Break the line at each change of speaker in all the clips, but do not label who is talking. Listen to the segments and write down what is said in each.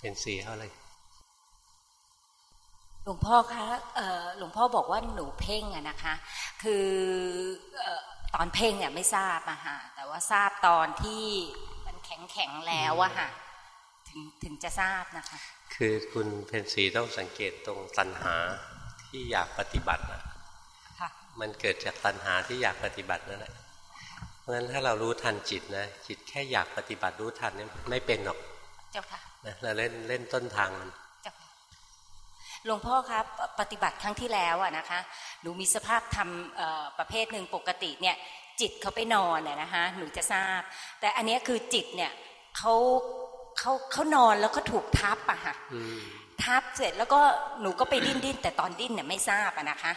เป็นสีเท่าไร
หลวงพ่อคะหลวงพ่อบอกว่าหนูเพ่งอะนะคะ คือตอนเพ่งเนี่ยไม่ทราบอะค่ะแต่ว่าทราบตอนที่มันแข็งแข็งแล้วอะค่ะถึงถึงจะทราบนะคะ
คือคุณเพนสีต้องสังเกตตรงตัณหาที่อยากปฏิบัติอะมันเกิดจากตัณหาที่อยากปฏิบัตินั่นแหละเพราะฉะนั้นถ้าเรารู้ทันจิตนะจิตแค่อยากปฏิบัติรู้ทันเนี่ยไม่เป็นหรอก
เจ้าค่ะ
เราเล่นเล่นต้นทางมัน
หลวงพ่อครับปฏิบัติครั้งที่แล้วอะนะคะหนูมีสภาพทำประเภทหนึ่งปกติเนี่ยจิตเขาไปนอนน่ยนะคะหนูจะทราบ แต่อันนี้คือจิตเนี่ยเขาเขาเขานอนแล้วก็ถูกทับอะค่ะทับเสร็จแล้วก็หนูก็ไปดิ้นดิ้นแต่ตอนดิ้นเนี่ยไม่ทราบอะนะคะ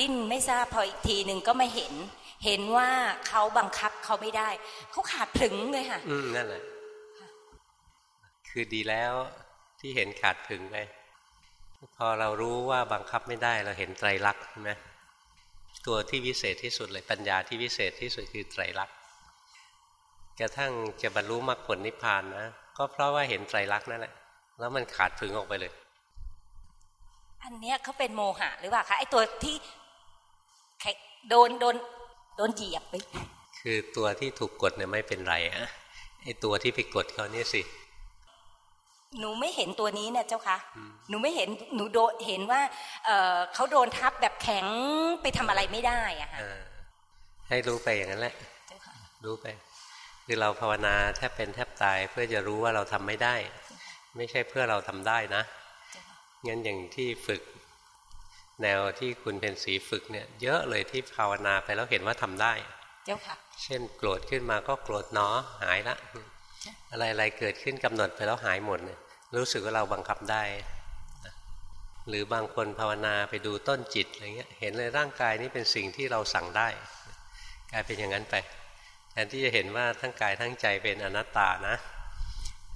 ดิ้นไม่ทราบพออีกทีหนึ่งก็ไม่เห็น เห็นว่าเขาบังคับเขาไม่ได้เขาขาดถึงเลยค่ะ
อืมนั่นแหละ คือดีแล้วที่เห็นขาดถึงไปพอเรารู้ว่าบังคับไม่ได้เราเห็นไตรลักษณ์ใช่ไหมตัวที่วิเศษที่สุดเลยปัญญาที่วิเศษที่สุดคือไตรลักษณ์กระทั่งจะบรรลุมรรคผลนิพพานนะก็เพราะว่าเห็นไตรลักษณ์นั่นแหละแล้วมันขาดถึงออกไปเลย
อันเนี้ยเขาเป็นโมหะหรือเปล่าคะไอตัวที่โดนโดนโดนเหยียบไป
คือตัวที่ถูกกดเนี่ยไม่เป็นไรอะไอตัวที่ไปกดเขาเนี่ยสิ
หนูไม่เห็นตัวนี้เนี่ยเจ้าคะหนูไม่เห็นหนูโดเห็นว่าเขาโดนทับแบบแข็งไปทำอะไรไม่ได้อะค่ะ
ให้รู้ไปอย่างนั้นแหละรู้ไป คือเราภาวนาแทบเป็นแทบตายเพื่อจะรู้ว่าเราทำไม่ได้ ไม่ใช่เพื่อเราทำได้นะงั้นอย่างที่ฝึก แนวที่คุณเป็นสีฝึกเนี่ย เยอะเลยที่ภาวนาไปแล้วเห็นว่าทำได้
เจ้าค่ะ
เช่นโกรธขึ้นมาก็โกรธเนาะหายละอะไรๆเกิดขึ้นกำหนดไปแล้วหายหมดเนี่ย รู้สึกว่าเราบังคับได้ หรือบางคนภาวนาไปดูต้นจิตอะไรเงี้ยเห็นเลยร่างกายนี้เป็นสิ่งที่เราสั่งได้ กลายเป็นอย่างนั้นไปแทนที่จะเห็นว่าทั้งกายทั้งใจเป็นอนัตตานะ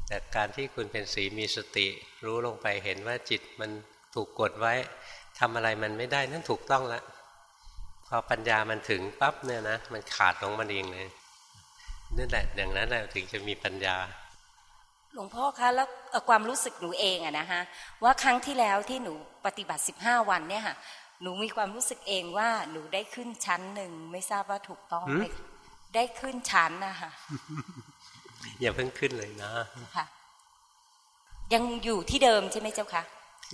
แต่การที่คุณเป็นสีมีสติ รู้ลงไปเห็นว่าจิตมันถูกกดไว้ทำอะไรมันไม่ได้นั่นถูกต้องแล้วพอปัญญามันถึงปั๊บเนี่ยนะมันขาดลงมันเองเลยนั่นแหละอย่างนั้นแหละถึงจะมีปัญญา
หลวงพ่อคะแล้วความรู้สึกหนูเองอะนะฮะว่าครั้งที่แล้วที่หนูปฏิบัติสิบห้าวันเนี่ยค่ะหนูมีความรู้สึกเองว่าหนูได้ขึ้นชั้นหนึ่งไม่ทราบว่าถูกต้องไหมได้ขึ้นชั้นนะคะ
อย่าเพิ่งขึ้นเลยนะ
ค่ะ ยังอยู่ที่เดิมใช่ไหมเจ้าคะ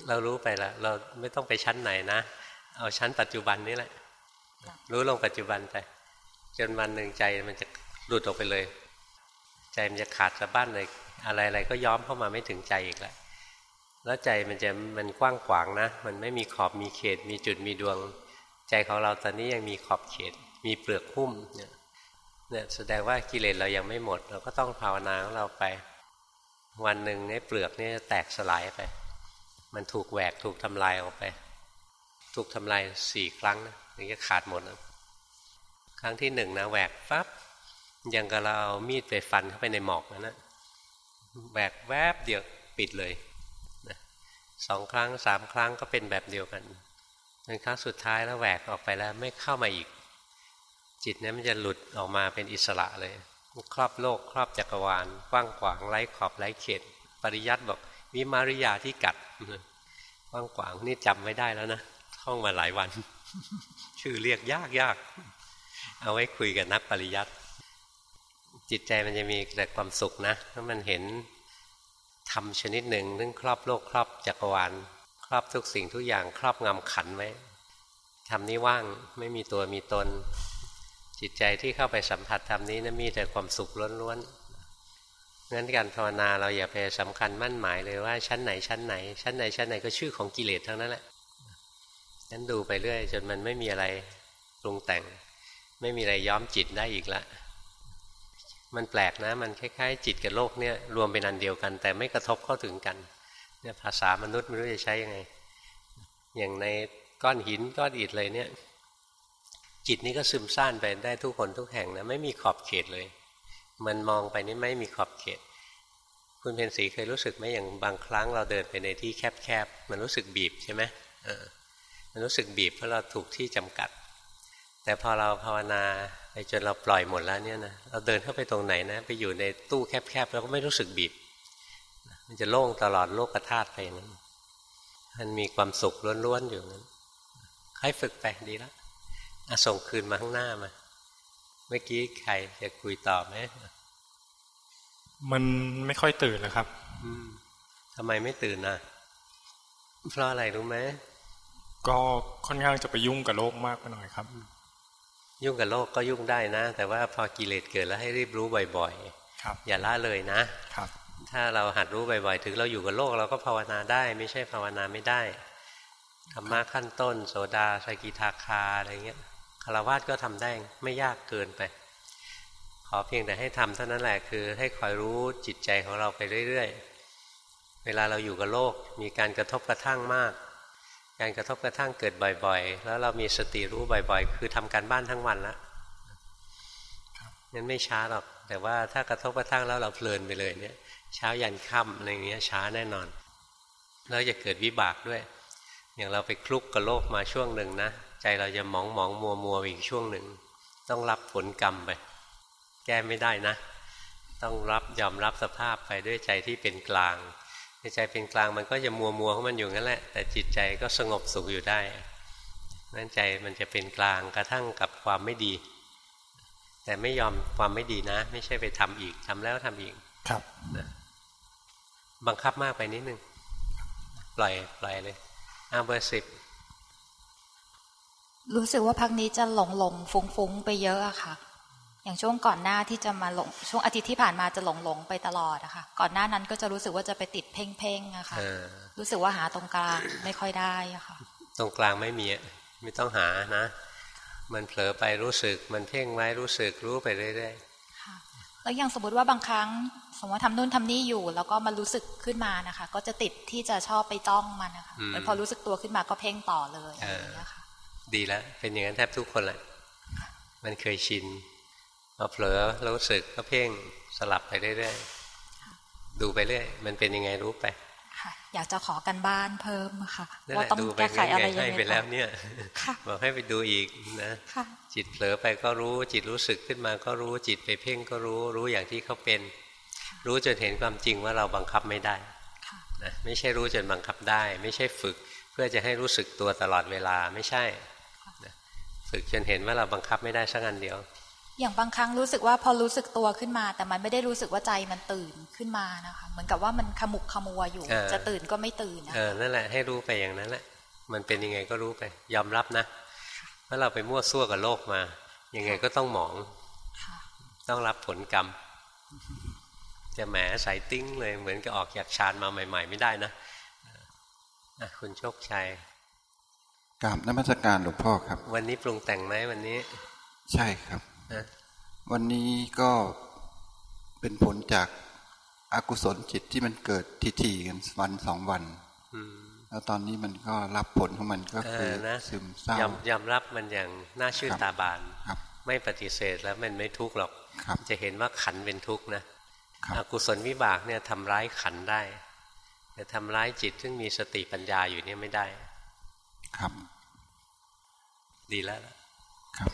เรารู้ไปแล้วเราไม่ต้องไปชั้นไหนนะ เอาชั้นปัจจุบันนี่แหละ รู้ลงปัจจุบันไปจนวันหนึ่งใจมันจะหลุดออกไปเลย ใจมันจะขาดสะบั้นเลย อะไรๆก็ย้อมเข้ามาไม่ถึงใจอีกแล้วแล้วใจมันจะมันกว้างขวางนะ มันไม่มีขอบมีเขต มีจุดมีดวง ใจของเราตอนนี้ยังมีขอบเขต มีเปลือกหุ้มเนี่ยเนี่ยแสดงว่ากิเลสเรายังไม่หมด เราก็ต้องภาวนาของเราไป วันหนึ่งในเปลือกนี่แตกสลายไป มันถูกแหวกถูกทำลายออกไป ถูกทำลายสี่ครั้งนะถึงจะขาดหมดนะครั้งที่หนึ่งนะแหวกปั๊บยังกับเราเอามีดไปฟันเข้าไปในหมอกนะนะ แบกแวบเดียวปิดเลยนะสองครั้งสามครั้งก็เป็นแบบเดียวกันเป็นครั้งสุดท้ายแล้วแหวกออกไปแล้วไม่เข้ามาอีก จิตนี้มันจะหลุดออกมาเป็นอิสระเลยครอบโลกครอบจักรวาลกว้างขวางไร้ขอบไร้เขต ปริยัติบอกมีมาริยาที่กัดกว้างขวางนี่จำไม่ได้แล้วนะท่องมาหลายวัน ชื่อเรียกยากยากเอาไว้คุยกับนักปริยัติ จิตใจมันจะมีแต่ความสุขนะถ้ามันเห็นทำชนิดหนึ่งซึ่งครอบโลกครอบจักรวาลครอบทุกสิ่งทุกอย่างครอบงำขันไว้ทำนี้ว่างไม่มีตัวมีตน จิตใจที่เข้าไปสัมผัสทำนี้นะมีแต่ความสุขล้วนๆงั้นการภาวนาเราอย่าไปสำคัญมั่นหมายเลยว่าชั้นไหนชั้นไหน ชั้นไหนชั้นไหนก็ชื่อของกิเลสทั้งนั้นแหละงั้นดูไปเรื่อยจนมันไม่มีอะไรปรุงแต่ง ไม่มีอะไรย้อมจิตได้อีกละ มันแปลกนะ มันคล้ายๆ จิตกับโลกเนี่ยรวมเป็นอันเดียวกัน แต่ไม่กระทบเข้าถึงกันเนี่ยภาษามนุษย์ไม่รู้จะใช้ยังไง อย่างในก้อนหินก้อนอิฐเลยเนี่ย จิตนี้ก็ซึมซ่านไปได้ทุกคนทุกแห่งนะไม่มีขอบเขตเลย มันมองไปนี่ไม่มีขอบเขต คุณเพนสีเคยรู้สึกไหมอย่างบางครั้งเราเดินไปในที่แคบๆมันรู้สึกบีบใช่ไหมมันรู้สึกบีบเพราะเราถูกที่จำกัด แต่พอเราภาวนาไปจนเราปล่อยหมดแล้วเนี่ยนะเราเดินเข้าไปตรงไหนนะ ไปอยู่ในตู้แคบๆเราก็ไม่รู้สึกบีบไมันจะโล่งตลอดโลกธาตุไปนั้นมันมีความสุขล้วนๆอยู่นั้นให้ฝึกไปดีแล้วส่งคืนมาข้างหน้ามา เมื่อกี้ใครจะคุยต่อไหม
มันไม่ค่อยตื่นเลยครับ
อืมทำไมไม่ตื่นนะเพราะอะไรรู้ไหม
ก็ค่อนข้างจะไปยุ่งกับโลกมากไปหน่อยครับ
ยุ่งกับโลกก็ยุ่งได้นะ แต่ว่าพอกิเลสเกิดแล้วให้รีบรู้บ่อย
ๆครับ
อย่าละเลยนะ
ครับ
ถ้าเราหัดรู้บ่อยๆ ถึงเราอยู่กับโลกเราก็ภาวนาได้ ไม่ใช่ภาวนาไม่ได้ธรรมะขั้นต้น โสดาสกิทาคาอะไรเงี้ยคารวะก็ทำได้ไม่ยากเกินไป ขอเพียงแต่ให้ทำเท่านั้นแหละคือ ให้คอยรู้จิตใจของเราไปเรื่อยๆ เวลาเราอยู่กับโลกมีการกระทบกระทั่งมาก การกระทบกระทั่งเกิดบ่อย ๆ แล้วเรามีสติรู้บ่อยๆ คือทำการบ้านทั้งวันแล้วนั้นไม่ช้าหรอก แต่ว่าถ้ากระทบกระทั่งแล้วเราเพลินไปเลยเนี่ย เช้ายันค่ำอะไรเงี้ยช้าแน่นอน แล้วจะเกิดวิบากด้วย อย่างเราไปคลุกกับโลกมาช่วงหนึ่งนะ ใจเราจะมองมองมัวมัวอีกช่วงหนึ่ง ต้องรับผลกรรมไป แก้ไม่ได้นะ ต้องรับยอมรับสภาพไปด้วยใจที่เป็นกลาง ใจเป็นกลางมันก็จะมัวมัวของมันอยู่งั้นแหละ แต่จิตใจก็สงบสุขอยู่ได้ นั่นใจมันจะเป็นกลางกระทั่งกับความไม่ดี แต่ไม่ยอมความไม่ดีนะ ไม่ใช่ไปทำอีกทำแล้วทำอีก
ครับ
นะบังคับมากไปนิดนึง ปล่อยปล่อยเลยอาเบอร์สิบ
รู้สึกว่าพักนี้จะหลงหลงฟุ้งฟุ้งไปเยอะอะค่ะ อย่างช่วงก่อนหน้าที่จะมาหลงช่วงอาทิตย์ที่ผ่านมาจะหลงหลงไปตลอดอะค่ะก่อนหน้านั้นก็จะรู้สึกว่าจะไปติดเพ่งเพ่งอะค่ะรู้สึกว่าหาตรงกลางไม่ค่อยได้อะค่ะ
ตรงกลางไม่มีไม่ต้องหานะ มันเผลอไปรู้สึกมันเพ่งไว้รู้สึกรู้ไปเรื่อยๆ
ค่ะแล้วอย่างสมมติว่าบางครั้ง สมมติว่าทำนู่นทำนี่อยู่ แล้วก็มันรู้สึกขึ้นมานะคะ ก็จะติดที่จะชอบไปจ้องมันนะคะพอรู้สึกตัวขึ้นมาก็เพ่งต่อเลยอย่างนี้ค่ะ
ดีแล้วเป็นอย่างนั้นแทบทุกคนแหละมันเคยชินพ อเผลอรู้สึกก็เพ่งสลับไปเรื่อยๆดูไปเรื่อยมันเป็นยังไงรู้ไป
อยากจะขอกันบ้านเพิ่มค่ะ
ว่าต้องแก้ไขอะไรยังไงให้ไปแล้วเนี่ยบอกให้ไปดูอีกนะจิตเผลอไปก็รู้จิตรู้สึกขึ้นมาก็รู้จิตไปเพ่งก็รู้รู้อย่างที่เขาเป็น รู้จนเห็นความจริงว่าเราบังคับไม่ได้นะไม่ใช่รู้จนบังคับได้ ไม่ใช่ฝึกเพื่อจะให้รู้สึกตัวตลอดเวลาไม่ใช่ฝึกจนเห็นว่าเราบังคับไม่ได้สักอันเดียว
อย่างบางครั้งรู้สึกว่าพอรู้สึกตัวขึ้นมา แต่มันไม่ได้รู้สึกว่าใจมันตื่นขึ้นมานะคะเหมือนกับว่ามันขมุกขมัวอยู่ จะตื่นก็ไม่ตื่น
เออนั่นแหละให้รู้ไปอย่างนั้นแหละมันเป็นยังไงก็รู้ไป ยอมรับนะเมื่อเราไปมั่วซั่วกับโลกมา ยังไงก็ต้องหมอง ต้องรับผลกรรม จะแหมใส่ติ้งเลยเหมือนกับออกจากฌานมาใหม่ ๆ ไม่ได้นะคุณโชคชัย
กราบนมัสการหลวงพ่อครับ
วันนี้ปรุงแต่งไหมวันนี้
ใช่ครับ วันนี้ก็เป็นผลจากอากุศลจิตที่มันเกิดทีๆกันวันสองวันแล้วตอนนี้มันก็รับผลของมันก็คือซึมเศร้า
ยอมรับมันอย่างน่าชื่นตาบานไม่ปฏิเสธแล้วมันไม่ทุกข์หรอกจะเห็นว่าขันเป็นทุกข์นะอกุศลวิบากเนี่ยทำร้ายขันได้ แต่ทำร้ายจิตซึ่งมีสติปัญญาอยู่เนี่ยไม่ได้
ครับ
ดีแล้ว
ครับ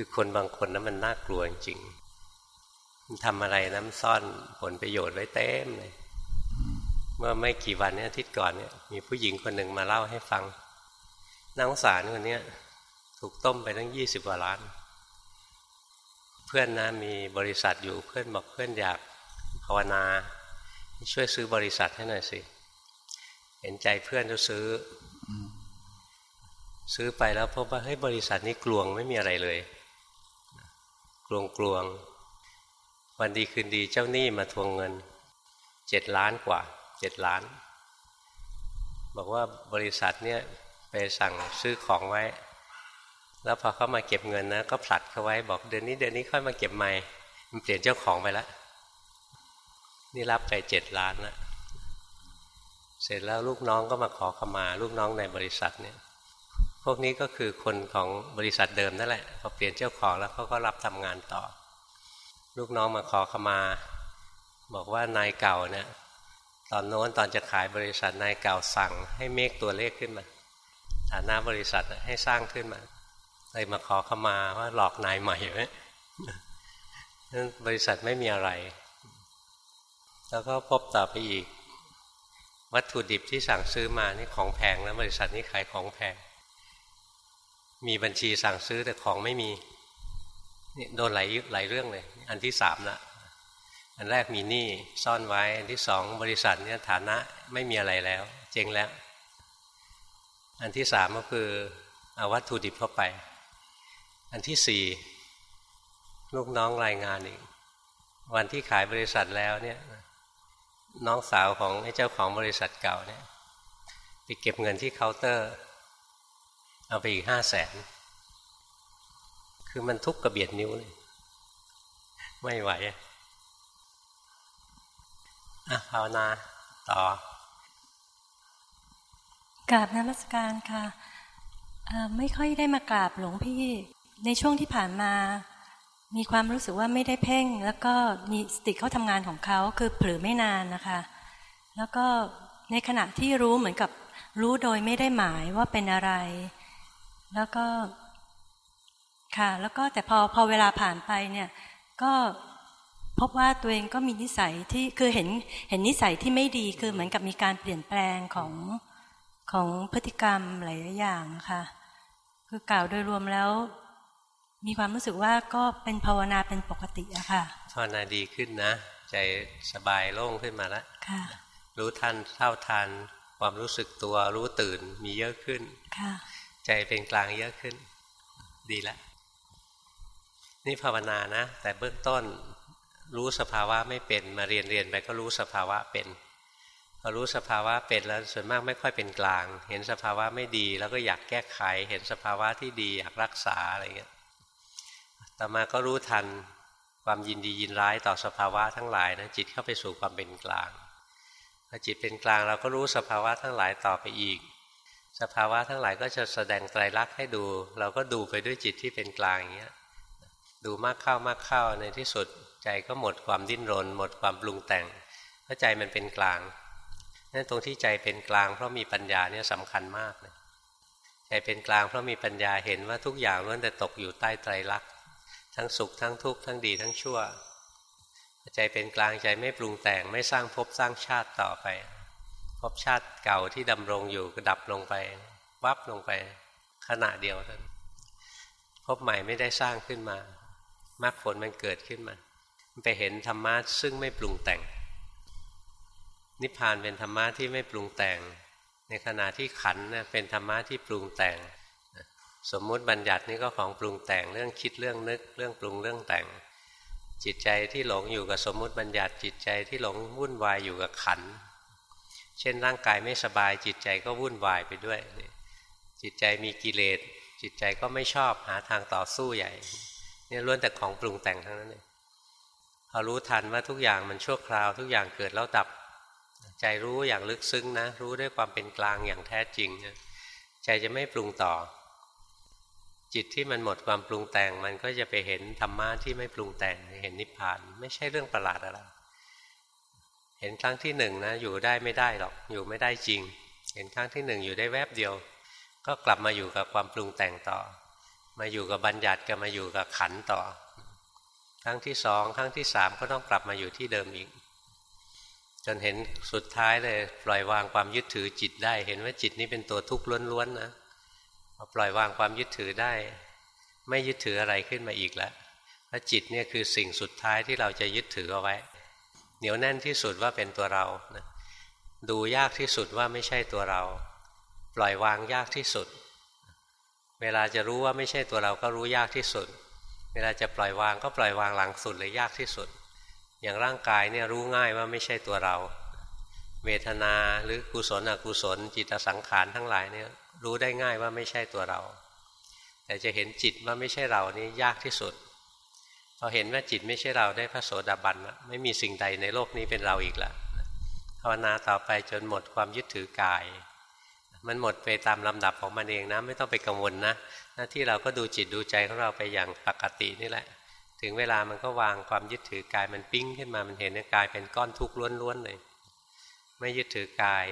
คือคนบางคนนั้นมันน่ากลัวจริงๆทำอะไรน้ำซ่อนผลประโยชน์ไว้เต็มเลย เมื่อไม่กี่วันนี้อาทิตย์ก่อนเนี่ยมีผู้หญิงคนหนึ่งมาเล่าให้ฟังนางสารคนนี้ถูกต้มไปตั้งยี่สิบกว่าล้าน เพื่อนนะมีบริษัทอยู่เพื่อนบอกเพื่อนอยากภาวนา ช่วยซื้อบริษัทให้หน่อยสิ เห็นใจเพื่อนจะซื้อ ซื้อไปแล้วพบว่าเฮ้ยบริษัทนี้กลวงไม่มีอะไรเลย กลวงกลวง วันดีคืนดีเจ้าหนี้มาทวงเงินเจ็ดล้านกว่าเจ็ดล้าน บอกว่าบริษัทเนี่ยไปสั่งซื้อของไว้ แล้วพอเขามาเก็บเงินนะก็ผลัดเขาไว้บอกเดือนนี้เดือนนี้ค่อยมาเก็บใหม่มันเปลี่ยนเจ้าของไปแล้วนี่รับไปเจ็ดล้านแล้วเสร็จแล้วลูกน้องก็มาขอขมา ลูกน้องในบริษัทเนี่ย พวกนี้ก็คือคนของบริษัทเดิมนั่นแหละพอเปลี่ยนเจ้าของแล้วเขาก็รับทำงานต่อ ลูกน้องมาขอขมา บอกว่านายเก่าเนี่ยตอนโน้นตอนจะขายบริษัทนายเก่าสั่ง ให้เมฆตัวเลขขึ้นมา ฐานะบริษัทให้สร้างขึ้นมาเลยมาขอขมาว่าหลอกนายใหม่ไหมนั้นบริษัทไม่มีอะไร แล้วก็พบต่อไปอีก วัตถุดิบที่สั่งซื้อมานี่ของแพงแล้วบริษัทนี้ขายของแพง มีบัญชีสั่งซื้อแต่ของไม่มีนี่โดนหลายหลายเรื่องเลย อันที่สามละอันแรกมีหนี้ซ่อนไว้ อันที่สองบริษัทเนี่ยฐานะไม่มีอะไรแล้ว เจ๊งแล้ว อันที่สามก็คือเอาวัตถุดิบเข้าไป อันที่สี่ลูกน้องรายงานอีก วันที่ขายบริษัทแล้วเนี่ยน้องสาวของไอ้เจ้าของบริษัทเก่าเนี่ยไปเก็บเงินที่เคาน์เตอร์ เอาไปอีกห้าแสนคือมันทุกกระเบียดนิ้วเลยไม่ไหวอะภาวนาต่
อกราบนมัสการค่ะไม่ค่อยได้มากราบหลวงพี่ ในช่วงที่ผ่านมา มีความรู้สึกว่าไม่ได้เพ่ง แล้วก็มีสติเขาทำงานของเขาคือเผลอไม่นานนะคะ แล้วก็ในขณะที่รู้เหมือนกับรู้โดยไม่ได้หมายว่าเป็นอะไร แล้วก็ค่ะ แล้วก็แต่พอพอเวลาผ่านไปเนี่ย ก็พบว่าตัวเองก็มีนิสัยที่คือเห็นเห็นนิสัยที่ไม่ดีคือเหมือนกับมีการเปลี่ยนแปลงของของพฤติกรรมหลายอย่างค่ะ คือกล่าวโดยรวมแล้ว มีความรู้สึกว่าก็เป็นภาวนาเป็นปกติอะค่ะ
ภาวนาดีขึ้นนะ ใจสบายโล่งขึ้นมาแล้วค่ะ รู้ทันเท่าทันความรู้สึกตัวรู้ตื่นมีเยอะขึ้นค่ะ ใจเป็นกลางเยอะขึ้น ดีแล้วนี่ภาวนานะ แต่เบื้องต้นรู้สภาวะไม่เป็นมาเรียนเรียนไปก็รู้สภาวะเป็นพอรู้สภาวะเป็นแล้วส่วนมากไม่ค่อยเป็นกลาง เห็นสภาวะไม่ดีแล้วก็อยากแก้ไข เห็นสภาวะที่ดีอยากรักษาอะไรเงี้ยต่อมาก็รู้ทันความยินดียินร้ายต่อสภาวะทั้งหลายนะจิตเข้าไปสู่ความเป็นกลางพอจิตเป็นกลางเราก็รู้สภาวะทั้งหลายต่อไปอีก สภาวะทั้งหลายก็จะแสดงไตรลักษณ์ให้ดู เราก็ดูไปด้วยจิตที่เป็นกลางอย่างเงี้ยดูมากเข้ามากเข้าในที่สุดใจก็หมดความดิ้นรน หมดความปรุงแต่งเพราะใจมันเป็นกลางนั่นตรงที่ใจเป็นกลาง เพราะมีปัญญาเนี่ยสำคัญมากเลยใจเป็นกลางเพราะมีปัญญาเห็นว่าทุกอย่างล้วนแต่ตกอยู่ใต้ไตรลักษณ์ทั้งสุขทั้งทุกข์ทั้งดีทั้งชั่ว ใจเป็นกลางใจไม่ปรุงแต่งไม่สร้างภพสร้างชาติต่อไป ภพชาติเก่าที่ดำรงอยู่ก็ดับลงไป วับลงไปขณะเดียวนั้นภพใหม่ไม่ได้สร้างขึ้นมามรรคผลมันเกิดขึ้นมาไปเห็นธรรมะซึ่งไม่ปรุงแต่ง นิพพานเป็นธรรมะที่ไม่ปรุงแต่ง ในขณะที่ขันนะเป็นธรรมะที่ปรุงแต่ง สมมุติบัญญัตินี่ก็ของปรุงแต่งเรื่องคิดเรื่องนึก เรื่องปรุงเรื่องแต่ง จิตใจที่หลงอยู่กับสมมุติบัญญัติจิตใจที่หลงวุ่นวายอยู่กับขัน เช่นร่างกายไม่สบาย จิตใจก็วุ่นวายไปด้วย จิตใจมีกิเลสจิตใจก็ไม่ชอบหาทางต่อสู้ใหญ่เนี่ยล้วนแต่ของปรุงแต่งทั้งนั้นเลยพอรู้ทันว่าทุกอย่างมันชั่วคราว ทุกอย่างเกิดแล้วดับ ใจรู้อย่างลึกซึ้งนะ รู้ด้วยความเป็นกลางอย่างแท้จริงใจจะไม่ปรุงต่อ จิตที่มันหมดความปรุงแต่ง มันก็จะไปเห็นธรรมะที่ไม่ปรุงแต่งเห็นนิพพาน ไม่ใช่เรื่องประหลาดอะไร เห็นครั้งที่หนึ่งนะอยู่ได้ไม่ได้หรอกอยู่ไม่ได้จริง เห็นครั้งที่หนึ่งอยู่ได้แวบเดียว ก็กลับมาอยู่กับความปรุงแต่งต่อ มาอยู่กับบัญญัติก็มาอยู่กับขันต่อ ครั้งที่สองครั้งที่สามก็ต้องกลับมาอยู่ที่เดิมอีก จนเห็นสุดท้ายเลยปล่อยวางความยึดถือจิตได้ เห็นว่าจิตนี้เป็นตัวทุกข์ล้วนๆนะพอปล่อยวางความยึดถือได้ ไม่ยึดถืออะไรขึ้นมาอีกแล้วพระจิตเนี่ยคือสิ่งสุดท้ายที่เราจะยึดถือเอาไว้ เหนียวแน่นที่สุดว่าเป็นตัวเรานะดูยากที่สุดว่าไม่ใช่ตัวเรา ปล่อยวางยากที่สุด เวลาจะรู้ว่าไม่ใช่ตัวเราก็รู้ยากที่สุด เวลาจะปล่อยวางก็ปล่อยวางหลังสุดเลยยากที่สุด อย่างร่างกายเนี่ยรู้ง่ายว่าไม่ใช่ตัวเรา เวทนาหรือกุศลอกุศล จิตสังขารทั้งหลายเนี่ยรู้ได้ง่ายว่าไม่ใช่ตัวเรา แต่จะเห็นจิตว่าไม่ใช่เรานี่ยากที่สุด พอเห็นว่าจิตไม่ใช่เราได้พระโสดาบันไม่มีสิ่งใดในโลกนี้เป็นเราอีกล้วภาวนาต่อไปจนหมดความยึดถือกาย มันหมดไปตามลำดับของมันเองนะไม่ต้องไปกังวลนะ หน้าที่เราก็ดูจิตดูใจของเราไปอย่างปกตินี่แหละ ถึงเวลามันก็วางความยึดถือกายมันปิ้งขึ้นมามันเห็นกายเป็นก้อนทุกข์ล้วนๆเลย ไม่ยึดถือกาย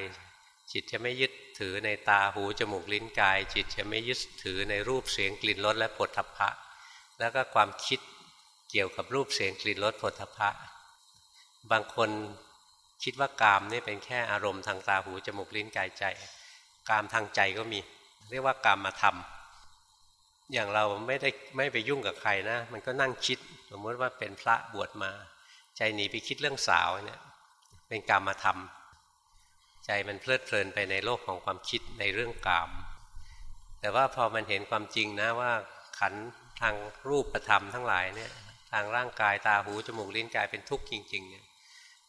จิตจะไม่ยึดถือในตาหูจมูกลิ้นกาย จิตจะไม่ยึดถือในรูปเสียงกลิ่นรสและผลทัพพะ แล้วก็ความคิด เกี่ยวกับรูปเสียงกลิ่นรสผลทพะ บางคนคิดว่ากามนี่เป็นแค่อารมณ์ทางตาหูจมูกลิ้นกายใจ กามทางใจก็มี เรียกว่ากามมาทำอย่างเราไม่ได้ไม่ไปยุ่งกับใครนะ มันก็นั่งคิด สมมติว่าเป็นพระบวชมา ใจหนีไปคิดเรื่องสาวเนี่ยเป็นกามมาทำใจมันเพลิดเพลินไปในโลกของความคิดในเรื่องกาม แต่ว่าพอมันเห็นความจริงนะว่าขันทางรูปประธรรมทั้งหลายเนี่ยางร่างกายตาหูจมูกลิ้นกายเป็นทุกข์จริงๆเนี่ย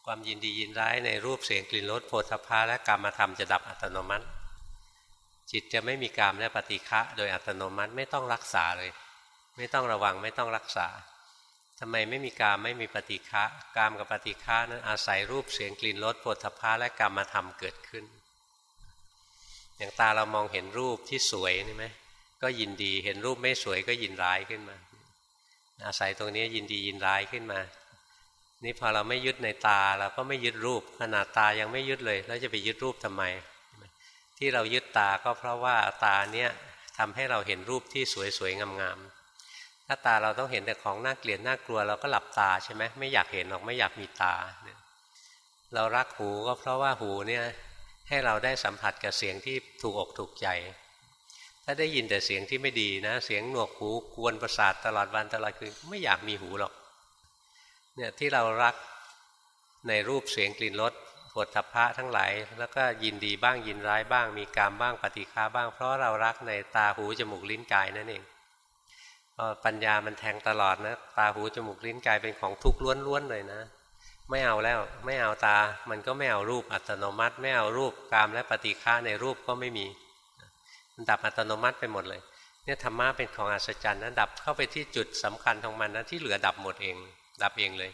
ความยินดียินร้ายในรูปเสียงกลิ่นรสโผฏฐพะและกรรมธรรมจะดับอัตโนมัติ จิตจะไม่มีกรรมและปฏิฆะโดยอัตโนมัติไม่ต้องรักษาเลย ไม่ต้องระวังไม่ต้องรักษาทำไมไม่มีกามไม่มีปฏิฆะกามกับปฏิฆะนั้นอาศัยรูปเสียงกลิ่นรสโผฏฐพะและกรรมธรรมเกิดขึ้น อย่างตาเรามองเห็นรูปที่สวยนี่ไหมก็ยินดีเห็นรูปไม่สวยก็ยินร้ายขึ้นมา อาศัยตรงนี้ยินดียินร้ายขึ้นมา นี่พอเราไม่ยึดในตาเราก็ไม่ยึดรูป ขนาดตายังไม่ยึดเลย แล้วจะไปยึดรูปทำไม ที่เรายึดตาก็เพราะว่าตาเนี้ยทำให้เราเห็นรูปที่สวยๆงามๆ ถ้าตาเราต้องเห็นแต่ของน่าเกลียดน่ากลัวเราก็หลับตาใช่ไหมไม่อยากเห็นหรอกไม่อยากมีตา เรารักหูก็เพราะว่าหูเนี่ยให้เราได้สัมผัสกับเสียงที่ถูกอกถูกใจ ถ้าได้ยินแต่เสียงที่ไม่ดีนะ เสียงหนวกหูกวนประสาทตลอดวันตลอดคืนไม่อยากมีหูหรอก เนี่ยที่เรารักในรูปเสียงกลิ่นรสผดทัพพะทั้งหลาย แล้วก็ยินดีบ้างยินร้ายบ้าง มีกรรมบ้างปฏิฆาบ้าง เพราะเรารักในตาหูจมูกลิ้นกายนั่นเองพอปัญญามันแทงตลอดนะ ตาหูจมูกลิ้นกายเป็นของทุกข์ล้วนๆเลยนะ ไม่เอาแล้วไม่เอาตา มันก็ไม่เอารูปอัตโนมัติ ไม่เอารูปกรรมและปฏิฆาในรูปก็ไม่มี ดับอัตโนมัติไปหมดเลย เนี่ยธรรมะเป็นของอัศจรรย์นะดับเข้าไปที่จุดสำคัญของมันนะที่เหลือดับหมดเอง ดับเองเลย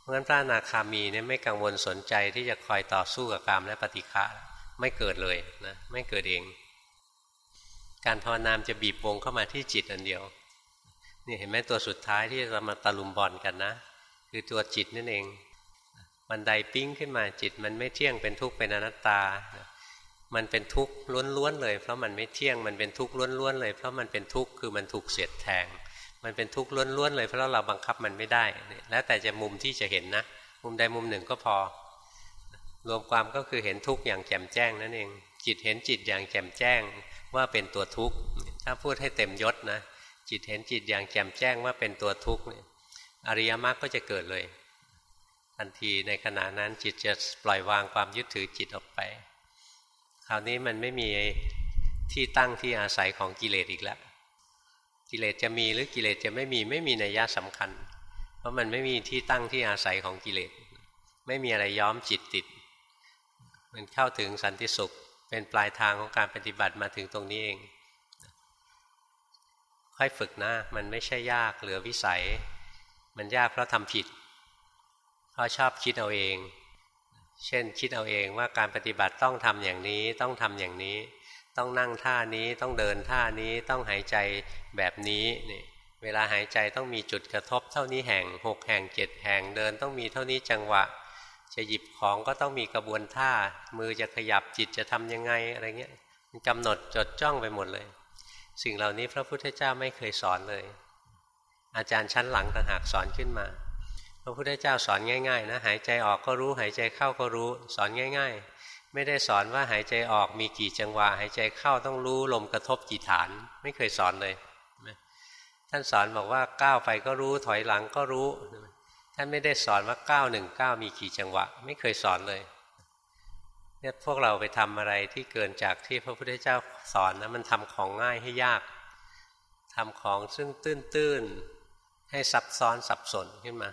เพราะฉะนั้นพระนาคามีเนี่ยไม่กังวลสนใจที่จะคอยต่อสู้กับกรรมและปฏิฆะไม่เกิดเลยนะไม่เกิดเอง การภาวนามจะบีบวงเข้ามาที่จิตอันเดียวนี่เห็นไหมตัวสุดท้ายที่เรามาตะลุมบอลกันนะ คือตัวจิตนั่นเองบันไดปิ้งขึ้นมาจิตมันไม่เที่ยงเป็นทุกข์เป็นอนัตตา มันเป็นทุกข์ล้วนๆเลย เพราะมันไม่เที่ยงมันเป็นทุกข์ล้วนๆเลย เพราะมันเป็นทุกข์คือมันถูกเสียดแทง มันเป็นทุกข์ล้วนๆเลย เพราะเราบังคับมันไม่ได้ แล้วแต่จะมุมที่จะเห็นนะ มุมใดมุมหนึ่งก็พอ รวมความก็คือเห็นทุกข์อย่างแจ่มแจ้งนั่นเอง จิตเห็นจิตอย่างแจ่มแจ้งว่าเป็นตัวทุกข์ ถ้าพูดให้เต็มยศนะ จิตเห็นจิตอย่างแจ่มแจ้งว่าเป็นตัวทุกข์อริยมรรคก็จะเกิดเลยทันทีในขณะนั้นจิตจะปล่อยวางความยึดถือจิตออกไป คราวนี้มันไม่มีที่ตั้งที่อาศัยของกิเลสอีกแล้วกิเลสจะมีหรือกิเลสจะไม่มีไม่มีนัยยะสำคัญ เพราะมันไม่มีที่ตั้งที่อาศัยของกิเลส ไม่มีอะไรย้อมจิตติด มันเข้าถึงสันติสุข เป็นปลายทางของการปฏิบัติมาถึงตรงนี้เอง ค่อยฝึกนะ มันไม่ใช่ยากเหลือวิสัย มันยากเพราะทำผิดเพราะชอบคิดเอาเอง เช่นคิดเอาเองว่าการปฏิบัติต้องทำอย่างนี้ต้องทำอย่างนี้ ต้องนั่งท่านี้ต้องเดินท่านี้ต้องหายใจแบบนี้นี่เวลาหายใจต้องมีจุดกระทบเท่านี้แห่งหกแห่งเจ็ดแห่งเดินต้องมีเท่านี้จังหวะ จะหยิบของก็ต้องมีกระบวนท่า มือจะขยับจิตจะทํำยังไงอะไรเงี้ยมันกำหนดจดจ้องไปหมดเลย สิ่งเหล่านี้พระพุทธเจ้าไม่เคยสอนเลย อาจารย์ชั้นหลังต่างหากสอนขึ้นมา พระพุทธเจ้าสอนง่าย ๆ นะหายใจออกก็รู้หายใจเข้าก็รู้ สอนง่าย ๆ ไม่ได้สอนว่าหายใจออกมีกี่จังหวะหายใจเข้าต้องรู้ลมกระทบกี่ฐาน ไม่เคยสอนเลยท่านสอนบอกว่าก้าวไปก็รู้ถอยหลังก็รู้ ท่านไม่ได้สอนว่าก้าวหนึ่งก้าวมีกี่จังหวะ ไม่เคยสอนเลยเนี่ยพวกเราไปทำอะไรที่เกินจากที่พระพุทธเจ้าสอนนะมันทำของง่ายให้ยากทำของซึ่งตื้นๆให้ซับซ้อนสับสนขึ้นมา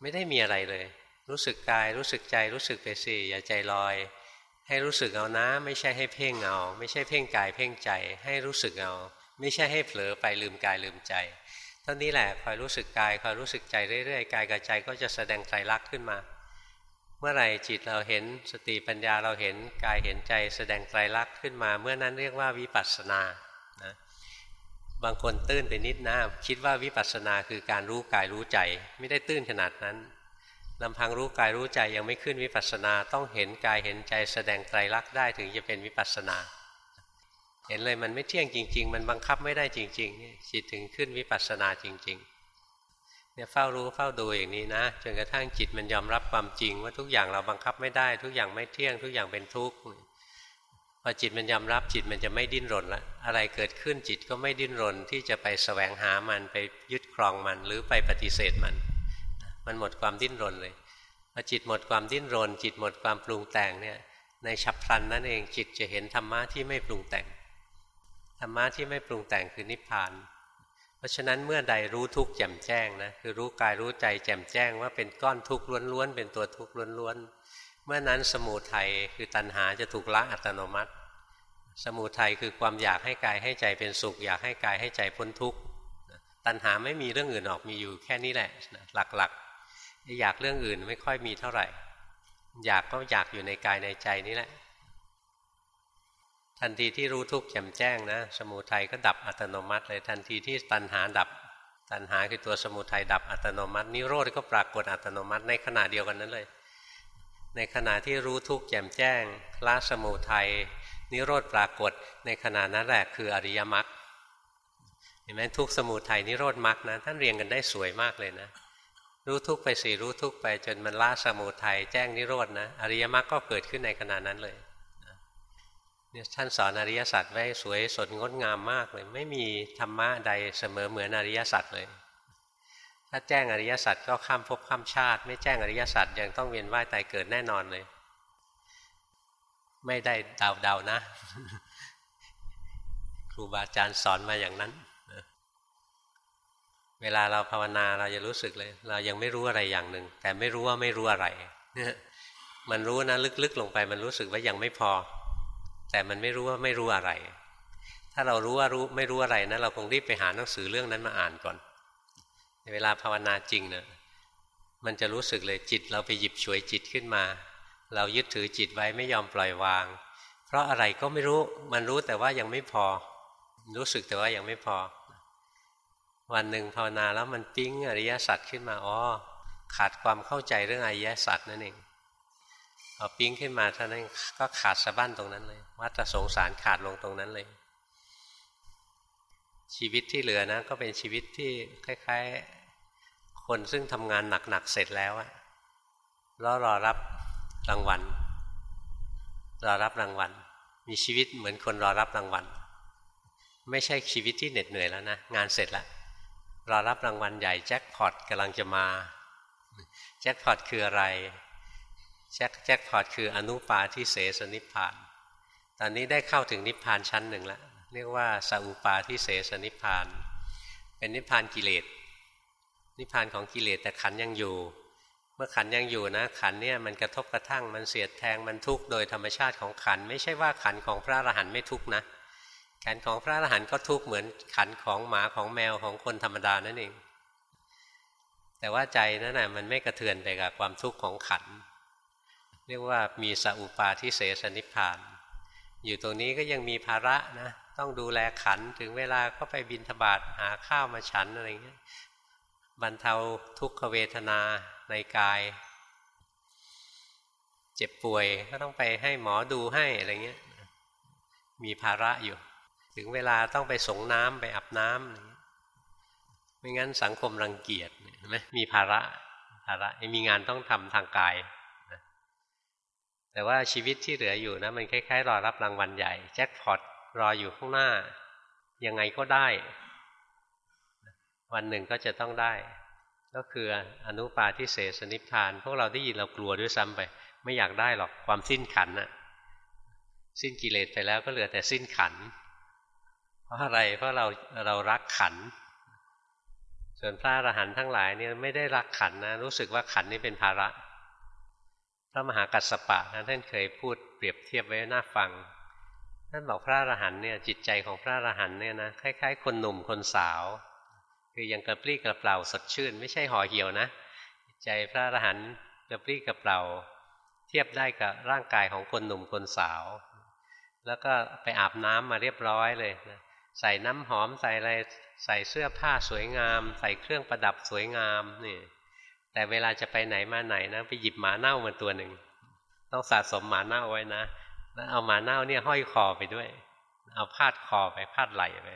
ไม่ได้มีอะไรเลย รู้สึกกายรู้สึกใจรู้สึกไปสิอย่าใจลอย ให้รู้สึกเอานะ ไม่ใช่ให้เพ่งเอา ไม่ใช่เพ่งกายเพ่งใจ ให้รู้สึกเอา ไม่ใช่ให้เผลอไปลืมกายลืมใจเท่านี้แหละคอยรู้สึกกายคอยรู้สึกใจเรื่อยๆกายกับใจก็จะแสดงไตรลักษณ์ขึ้นมา เมื่อไหร่จิตเราเห็นสติปัญญาเราเห็นกายเห็นใจแสดงไตรลักษณ์ขึ้นมา เมื่อนั้นเรียกว่าวิปัสสนา บางคนตื้นไปนิดนะคิดว่าวิปัสสนาคือการรู้กายรู้ใจ ไม่ได้ตื้นขนาดนั้นลำพังรู้กายรู้ใจยังไม่ขึ้นวิปัสสนา ต้องเห็นกายเห็นใจแสดงไตรลักษณ์ได้ถึงจะเป็นวิปัสสนา เห็นเลยมันไม่เที่ยงจริง ๆ มันบังคับไม่ได้จริงๆจิตถึงขึ้นวิปัสสนาจริง ๆ เนี่ยเฝ้ารู้เฝ้าดูอย่างนี้นะจนกระทั่งจิตมันยอมรับความจริง ว่าทุกอย่างเราบังคับไม่ได้ ทุกอย่างไม่เที่ยง ทุกอย่างเป็นทุกข์ อจิตมันยอมรับจิตมันจะไม่ดิ้นรนละอะไรเกิดขึ้นจิตก็ไม่ดิ้นรนที่จะไปสแสวงหามันไปยึดครองมันหรือไปปฏิเสธมัน มันหมดความดิ้นรนเลยพอจิตหมดความดิ้นรน จิตหมดความปรุงแต่งเนี่ยในฉับพลันนั่นเองจิตจะเห็นธรรมะที่ไม่ปรุงแต่งธรรมะที่ไม่ปรุงแต่งคือนิพพาน เพราะฉะนั้นเมื่อใดรู้ทุกข์แจ่มแจ้งนะคือรู้กายรู้ใจแจ่มแจ้งว่าเป็นก้อนทุกข์ล้วนๆเป็นตัวทุกข์ล้วนๆ เมื่อนั้นสมูทัยคือตัณหาจะถูกละอัตโนมัติ สมูทัยคือความอยากให้กายให้ใจเป็นสุข อยากให้กายให้ใจพ้นทุกข์ตัณหาไม่มีเรื่องอื่นออกมีอยู่แค่นี้แหละหลักๆอยากเรื่องอื่นไม่ค่อยมีเท่าไหร่ อยากก็อยากอยู่ในกายในใจนี่แหละ ทันทีที่รู้ทุกข์แจ่มแจ้งนะ สมุทัยก็ดับอัตโนมัติเลยทันทีที่ตัณหาดับตัณหาคือตัวสมุทัยดับอัตโนมัติ นิโรธก็ปรากฏอัตโนมัติในขณะเดียวกันนั้นเลย ในขณะที่รู้ทุกข์แจ่มแจ้งละสมุทัยนิโรธปรากฏ ในขณะนั้นแหละคืออริยมรรคเห็นไหมทุกสมุทัยนิโรธมรรคนะท่านเรียงกันได้สวยมากเลยนะ รู้ทุกไปสี่รู้ทุกไปจนมันละสมุทัยแจ้งนิโรธนะอริยมรรคก็เกิดขึ้นในขณะนั้นเลยเนี่ยท่านสอนอริยสัจไว้สวยสดงดงามมากเลย ไม่มีธรรมะใดเสมอเหมือนอริยสัจเลย ถ้าแจ้งอริยสัจก็ข้ามภพข้ามชาติ ไม่แจ้งอริยสัจยังต้องเวียนว่ายตายเกิดแน่นอนเลย ไม่ได้เดาเดานะ ครูบาอาจารย์สอนมาอย่างนั้นเวลาเราภาวนาเราจะรู้สึกเลย เรายังไม่รู้อะไรอย่างหนึ่งแต่ไม่รู้ว่าไม่รู้อะไรมันรู้นะลึกๆลงไป มันรู้สึกว่ายังไม่พอ แต่มันไม่รู้ว่าไม่รู้อะไร ถ้าเรารู้ว่ารู้ไม่รู้อะไรนะเราคงรีบไปหาหนังสือเรื่องนั้นมาอ่านก่อน เวลาภาวนาจริงเนะมันจะรู้สึกเลยจิต เราไปหยิบฉวยจิตขึ้นมา เรายึดถือจิตไว้ไม่ยอมปล่อยวาง เพราะอะไรก็ไม่รู้มันรู้แต่ว่ายังไม่พอ รู้สึกแต่ว่ายังไม่พอ วันหนึ่งภาวนาแล้วมันปิ้งอริยสัจขึ้นมาอ๋อขาดความเข้าใจเรื่องอริยสัจนั่นเองพอปิ้งขึ้นมาเท่านั้นก็ขาดสะบั้นตรงนั้นเลยวัฏสงสารขาดลงตรงนั้นเลย ชีวิตที่เหลือนะ ก็เป็นชีวิตที่คล้าย ๆ คนซึ่งทำงานหนัก ๆ เสร็จแล้วอะรอรอรับรางวัล รอรับรางวัล มีชีวิตเหมือนคนรอรับรางวัล ไม่ใช่ชีวิตที่เหน็ดเหนื่อยแล้วนะ งานเสร็จแล้วรอรับรางวัลใหญ่แจ็คพอตกำลังจะมา แจ็คพอตคืออะไร แจ็คแจ็คพอตคืออนุปาทิเสสนิพาน ตอนนี้ได้เข้าถึงนิพพานชั้นหนึ่งแล้ว เรียกว่าสัอุปาทิเสสนิพาน เป็นนิพานกิเลส นิพานของกิเลสแต่ขันยังอยู่ เมื่อขันยังอยู่นะ ขันเนี่ยมันกระทบกระทั่งมันเสียดแทงมันทุกข์โดยธรรมชาติของขัน ไม่ใช่ว่าขันของพระอรหันต์ไม่ทุกข์นะขันของพระอรหันต์ก็ทุกข์เหมือนขันของหมาของแมวของคนธรรมดานั่นเอง แต่ว่าใจนั่นแหะมันไม่กระเทือนไปกับความทุกข์ของขัน เรียกว่ามีสัอุปาทิเสสนิพาน อยู่ตรงนี้ก็ยังมีภาระนะ ต้องดูแลขันถึงเวลาก็ไปบินทบาทหาข้าวมาฉันอะไรเงี้ยบรรเทาทุกขเวทนาในกาย เจ็บป่วยก็ต้องไปให้หมอดูให้อะไรเงี้ยมีภาระอยู่ ถึงเวลาต้องไปสงน้ำไปอาบน้ำไม่งั้นสังคมรังเกียจเห็นไหมมีภาระภาระมีงานต้องทำทางกายแต่ว่าชีวิตที่เหลืออยู่นะมันคล้ายๆรอรับรางวัลใหญ่แจ็คพอต รออยู่ข้างหน้า ยังไงก็ได้ วันหนึ่งก็จะต้องได้ ก็คืออนุปาทิเสสนิพาน พวกเราได้ยินเรากลัวด้วยซ้ำไป ไม่อยากได้หรอกความสิ้นขันน่ะ สิ้นกิเลสไปแล้วก็เหลือแต่สิ้นขัน เพราะอะไรเพราะเราเรารักขัน ส่วนพระอรหันต์ทั้งหลายเนี่ยไม่ได้รักขันนะ รู้สึกว่าขันนี้เป็นภาระพระมหากัสสปะนะท่านเคยพูดเปรียบเทียบไว้น่าฟัง ท่านบอกพระอรหันต์เนี่ยจิตใจของพระอรหันต์เนี่ยนะคล้ายๆ คนหนุ่มคนสาว คือยังกระปรี้กระเปล่าสดชื่น ไม่ใช่ห่อเหี่ยวนะ จิตใจพระอรหันต์กระปรี้กระเปล่า เทียบได้กับร่างกายของคนหนุ่มคนสาว แล้วก็ไปอาบน้ำมาเรียบร้อยเลยนะใส่น้ำหอมใส่อะไรใส่เสื้อผ้าสวยงาม ใส่เครื่องประดับสวยงามนี่แต่เวลาจะไปไหนมาไหนนะ ไปหยิบหมาเน่ามาตัวหนึ่งต้องสะสมหมาเน่าไว้นะ แล้วเอาหมาเน่าเนี่ยห้อยคอไปด้วย เอาพาดคอไปพาดไหล่ไป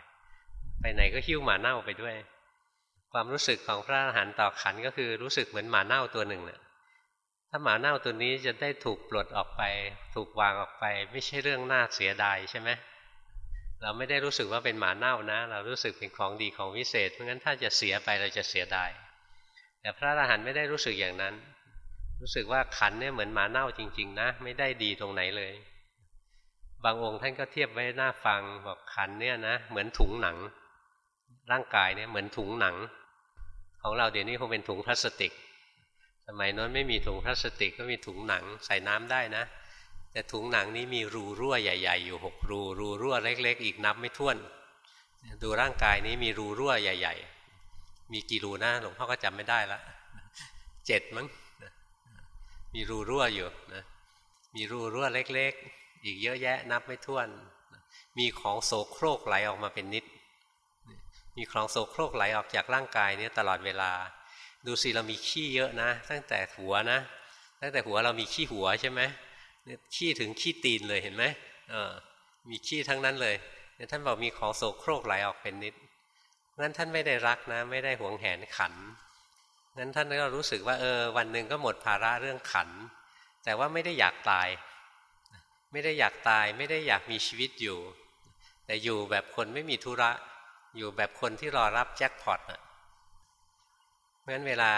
ไปไหนก็หิ้วหมาเน่าไปด้วย ความรู้สึกของพระอรหันต์ต่อขันก็คือรู้สึกเหมือนหมาเน่าตัวหนึ่งเนี่ยถ้าหมาเน่าตัวนี้จะได้ถูกปลดออกไป ถูกวางออกไป ไม่ใช่เรื่องน่าเสียดายใช่ไหมเราไม่ได้รู้สึกว่าเป็นหมาเน่านะ เรารู้สึกเป็นของดีของวิเศษเพราะงั้นถ้าจะเสียไปเราจะเสียดายแต่พระอรหันต์ไม่ได้รู้สึกอย่างนั้น รู้สึกว่าขันเนี่ยเหมือนหมาเน่าจริง ๆ นะ ไม่ได้ดีตรงไหนเลย บางองค์ท่านก็เทียบไว้หน้าฟังบอกขันเนี่ยนะเหมือนถุงหนัง ร่างกายเนี่ยเหมือนถุงหนัง ของเราเดี๋ยวนี้คงเป็นถุงพลาสติก สมัยนั้นไม่มีถุงพลาสติกก็มีถุงหนังใส่น้ำได้นะ แต่ถุงหนังนี้มีรูรั่วใหญ่ ๆ อยู่หกรูรูรั่วเล็ก ๆ อีกนับไม่ถ้วน ดูร่างกายนี้มีรูรั่วใหญ่ ๆ มีกี่รูนะหลวงพ่อก็จำไม่ได้ละเจ็ดมั้งมีรูรั่วอยู่นะมีรูรั่วเล็ก ๆ อีกเยอะแยะนับไม่ถ้วน มีของโสโครกไหลออกมาเป็นนิด มีของโสโครกไหลออกจากร่างกายนี้ตลอดเวลา ดูสิเรามีขี้เยอะนะ ตั้งแต่หัวนะ ตั้งแต่หัวเรามีขี้หัวใช่ไหมขี้ถึงขี้ตีนเลยเห็นไหมเออมีขี้ทั้งนั้นเลยเนี่ยท่านบอกมีของโสโครกไหลออกเป็นนิดงั้นท่านไม่ได้รักนะ ไม่ได้หวงแหนขันงั้นท่านก็รู้สึกว่าเออวันหนึ่งก็หมดภาระเรื่องขัน แต่ว่าไม่ได้อยากตาย ไม่ได้อยากตายไม่ได้อยากมีชีวิตอยู่ แต่อยู่แบบคนไม่มีธุระ อยู่แบบคนที่รอรับแจ็คพอตอะเพราะฉะนั้นเวลา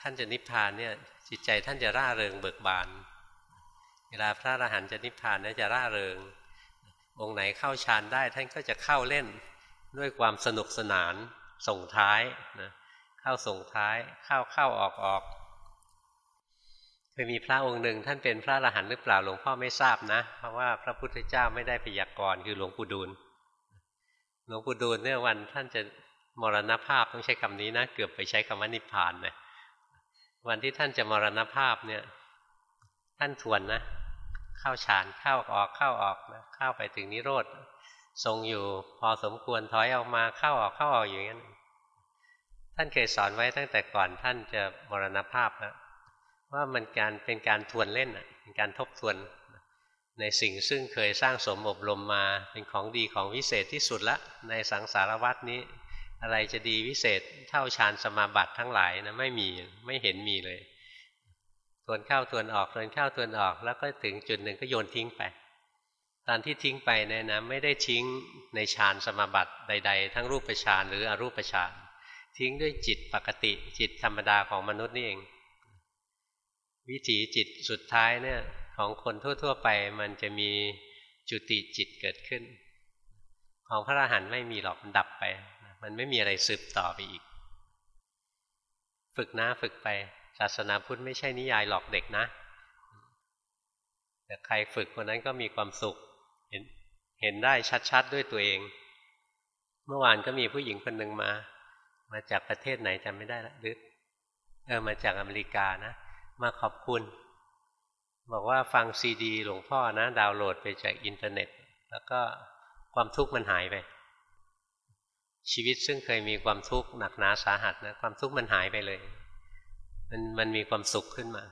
ท่านจะนิพพานเนี่ย จิตใจท่านจะร่าเริงเบิกบาน เวลาพระอรหันต์จะนิพพานเนี่ยจะร่าเริง องค์ไหนเข้าฌานได้ ท่านก็จะเข้าเล่นด้วยความสนุกสนานส่งท้ายนะเข้าส่งท้ายเข้าเข้าออกออก เคยมีพระองค์หนึ่งท่านเป็นพระอรหันต์หรือเปล่าหลวงพ่อไม่ทราบนะ เพราะว่าพระพุทธเจ้าไม่ได้พยากรณ์คือหลวงปู่ดูลหลวงปู่ดูลเนี่ยวันท่านจะมรณภาพต้องใช้คำนี้นะเกือบไปใช้คำว่านิพพานเลยวันที่ท่านจะมรณภาพเนี่ย ท่านทวนนะ เข้าฌานเข้าออกเข้าออกนะเข้าไปถึงนิโรธทรงอยู่พอสมควรถอยออกมาเข้าออกเข้าออกอย่างนั้นท่านเคยสอนไว้ตั้งแต่ก่อนท่านจะมรณภาพแล้ว ว่ามันการเป็นการทวนเล่นเป็นการทบทวน ในสิ่งซึ่งเคยสร้างสมอบรมมาเป็นของดีของวิเศษที่สุดละในสังสารวัตนี้ อะไรจะดีวิเศษเท่าฌานสมาบัติทั้งหลายนะไม่มีไม่เห็นมีเลยทวนเข้าทวนออกทวนเข้าทวนออกแล้วก็ถึงจุดหนึ่งก็โยนทิ้งไป ตอนที่ทิ้งไปเนี่ยนะไม่ได้ทิ้งในฌานสมาบัติใด ๆ ทั้งรูปฌานหรืออรูปฌานทิ้งด้วยจิตปกติจิตธรรมดาของมนุษย์นี่เอง วิถีจิตสุดท้ายเนี่ยของคนทั่ว ๆ ไปมันจะมีจุติจิตเกิดขึ้น ของพระอรหันต์ไม่มีหรอกมันดับไป มันไม่มีอะไรสืบต่อไปอีก ฝึกนะฝึกไป ศาสนาพุทธไม่ใช่นิยายหลอกเด็กนะแต่ใครฝึกคนนั้นก็มีความสุข เห็นเห็นได้ชัดๆด้วยตัวเอง เมื่อวานก็มีผู้หญิงคนหนึ่งมา มาจากประเทศไหนจำไม่ได้ละหรือเออมาจากอเมริกานะ มาขอบคุณ บอกว่าฟังซีดี หลวงพ่อนะ ดาวน์โหลดไปจากอินเทอร์เน็ต แล้วก็ความทุกข์มันหายไป ชีวิตซึ่งเคยมีความทุกข์หนักหนาสาหัสนะความทุกข์มันหายไปเลย มันมันมีความสุขขึ้นมา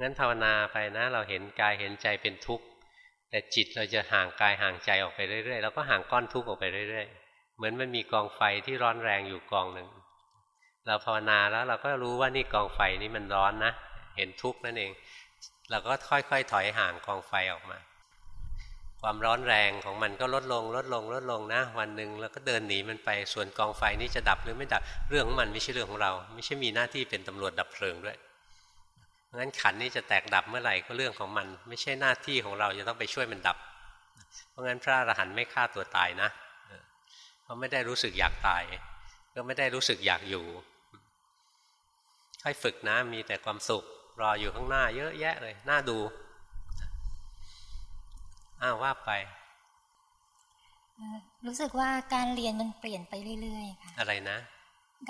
งั้นภาวนาไปนะ เราเห็นกายเห็นใจเป็นทุกข์แต่จิตเราจะห่างกายห่างใจออกไปเรื่อยๆแล้วก็ห่างก้อนทุกข์ออกไปเรื่อยๆ เหมือนมันมีกองไฟที่ร้อนแรงอยู่กองหนึ่ง เราภาวนาแล้วเราก็รู้ว่านี่กองไฟนี้มันร้อนนะ เห็นทุกข์นั่นเอง เราก็ค่อยๆถอยห่างกองไฟออกมา ความร้อนแรงของมันก็ลดลง ลดลง ลดลงนะ วันหนึ่งเราก็เดินหนีมันไปส่วนกองไฟนี้จะดับหรือไม่ดับเรื่องของมันไม่ใช่เรื่องของเรา ไม่ใช่มีหน้าที่เป็นตำรวจดับเพลิงด้วยงั้นขันนี้จะแตกดับเมื่อไหร่ก็เรื่องของมัน ไม่ใช่หน้าที่ของเราจะต้องไปช่วยมันดับ เพราะงั้นพระอรหันต์ไม่ฆ่าตัวตายนะเขาไม่ได้รู้สึกอยากตาย ก็ไม่ได้รู้สึกอยากอยู่ ค่อยฝึกนะ มีแต่ความสุข รออยู่ข้างหน้าเยอะแยะเลยน่าดู อ้าวว่าไป
รู้สึกว่าการเรียนมันเปลี่ยนไปเรื่อยๆค่ะ
อะไรนะ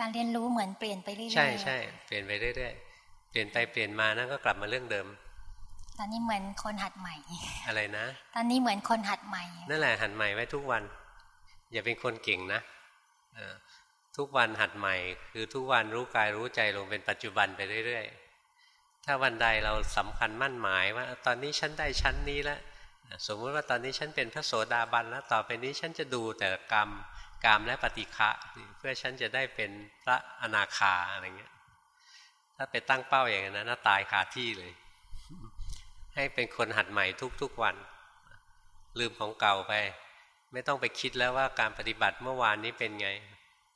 การเรียนรู้เหมือนเปลี่ยนไปเรื่อยๆ
ใช่ใช่เปลี่ยนไปเรื่อยๆเปลี่ยนไปเปลี่ยนมานั่นก็กลับมาเรื่องเดิม
ตอนนี้เหมือนคนหัดใหม่
อะไรนะ
ตอนนี้เหมือนคนหัดใหม่
นั่นแหละหัดใหม่ไว้ทุกวัน อย่าเป็นคนเก่งนะ ทุกวันหัดใหม่ คือทุกวันรู้กายรู้ใจลงเป็นปัจจุบันไปเรื่อย ๆ ถ้าวันใดเราสำคัญมั่นหมายว่า ตอนนี้ฉันได้ชั้นนี้แล้วสมมติว่าตอนนี้ฉันเป็นพระโสดาบันแล้วต่อไปนี้ฉันจะดูแต่กรรมกามและปฏิฆะเพื่อฉันจะได้เป็นพระอนาคาอะไรเงี้ย ถ้าไปตั้งเป้าอย่างนั้นน่าตายคาที่เลย ให้เป็นคนหัดใหม่ทุกๆวัน ลืมของเก่าไป ไม่ต้องไปคิดแล้วว่าการปฏิบัติเมื่อวานนี้เป็นไง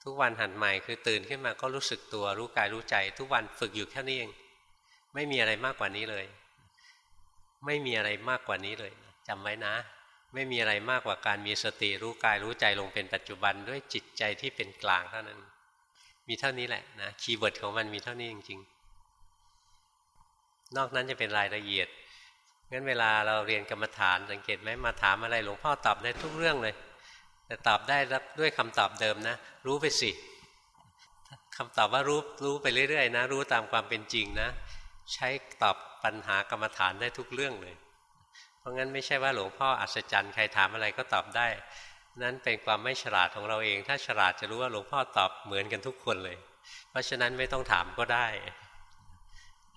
ทุกวันหัดใหม่คือตื่นขึ้นมาก็รู้สึกตัวรู้กายรู้ใจ ทุกวันฝึกอยู่แค่นี้เอง ไม่มีอะไรมากกว่านี้เลย ไม่มีอะไรมากกว่านี้เลยจำไว้นะ ไม่มีอะไรมากกว่าการมีสติรู้กายรู้ใจลงเป็นปัจจุบันด้วยจิตใจที่เป็นกลางเท่านั้น มีเท่านี้แหละนะคีย์เวิร์ดของมันมีเท่านี้จริง ๆ นอกนั้นจะเป็นรายละเอียดงั้นเวลาเราเรียนกรรมฐานสังเกตไหมมาถามอะไรหลวงพ่อตอบได้ทุกเรื่องเลย แต่ตอบได้ด้วยคำตอบเดิมนะ รู้ไปสิคำตอบว่ารู้รู้ไปเรื่อยๆนะ รู้ตามความเป็นจริงนะ ใช้ตอบปัญหากรรมฐานได้ทุกเรื่องเลย เพราะงั้นไม่ใช่ว่าหลวงพ่ออัศจรรย์ใครถามอะไรก็ตอบได้ นั้นเป็นความไม่ฉลาดของเราเอง ถ้าฉลาดจะรู้ว่าหลวงพ่อตอบเหมือนกันทุกคนเลย เพราะฉะนั้นไม่ต้องถามก็ได้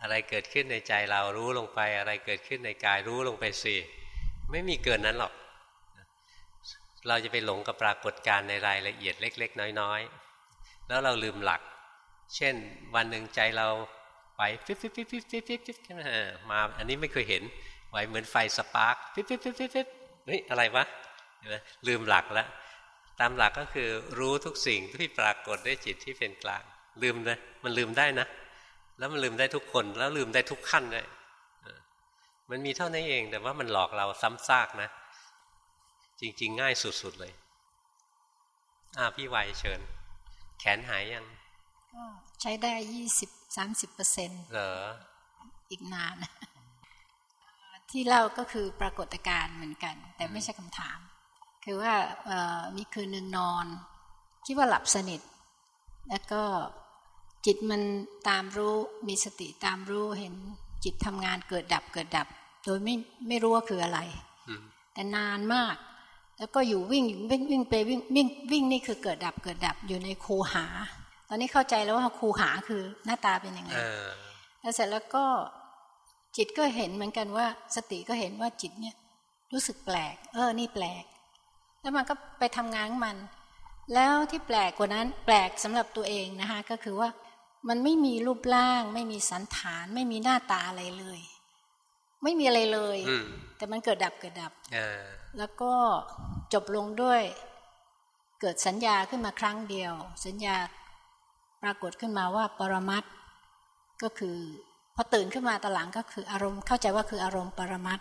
อะไรเกิดขึ้นในใจเรารู้ลงไป อะไรเกิดขึ้นในกายรู้ลงไปสิไม่มีเกินนั้นหรอก เราจะไปหลงกับปรากฏการณ์ในรายละเอียดเล็ก ๆ น้อยๆ แล้วเราลืมหลัก เช่น วันหนึ่งใจเราไปฟิบฟิบฟิบฟิบฟิบฟิบฟิบมาอันนี้ไม่เคยเห็นไหวเหมือนไฟสปาร์กฟิบฟิบฟิบฟิบฟิบเฮ้ยอะไรวะลืมหลักแล้วตามหลักก็คือรู้ทุกสิ่งที่ปรากฏด้วยจิตที่เป็นกลาง ลืมนะมันลืมได้นะ แล้วมันลืมได้ทุกคนแล้วลืมได้ทุกขั้นด้วยมันมีเท่านั้นเองแต่ว่ามันหลอกเราซ้ำซากนะ จริง ๆ ง่ายสุด ๆ เลยอ่าพี่ไวเชิญ แขนหายยัง
ใช้ได้ยี่สิบสามสิบเปอร์เซ็นต์
เหรอ
อีกนาน ที่เล่าก็คือปรากฏการณ์เหมือนกัน แต่ไม่ใช่คำถาม คือว่ามีคืนหนึ่งนอน คิดว่าหลับสนิท แล้วก็จิตมันตามรู้มีสติตามรู้เห็นจิตทำงานเกิดดับเกิดดับ โดยไม่ไม่รู้ว่าคืออะไร แต่นานมาก แล้วก็อยู่วิ่งวิ่งวิ่งไปวิ่งวิ่งวิ่งนี่คือเกิดดับเกิดดับอยู่ในคูหา ตอนนี้เข้าใจแล้วว่าครูหาคือหน้าตาเป็นยังไงแล้วเสร็จแล้วก็จิตก็เห็นเหมือนกันว่า สติก็เห็นว่าจิตเนี่ย รู้สึกแปลก เออ นี่แปลก แล้วมันก็ไปทำงานมัน แล้วที่แปลกกว่านั้นแปลกสำหรับตัวเองนะคะ ก็คือว่ามันไม่มีรูปร่าง ไม่มีสันฐาน ไม่มีหน้าตาอะไรเลย ไม่มีอะไรเลย แต่มันเกิดดับเกิดดับแล้วก็จบลงด้วย เกิดสัญญาขึ้นมาครั้งเดียว สัญญาปรากฏขึ้นมาว่าปรมัตก็คือพอตื่นขึ้นมาตหลังก็คืออารมณ์เข้าใจว่าคืออารมณ์ปรมัต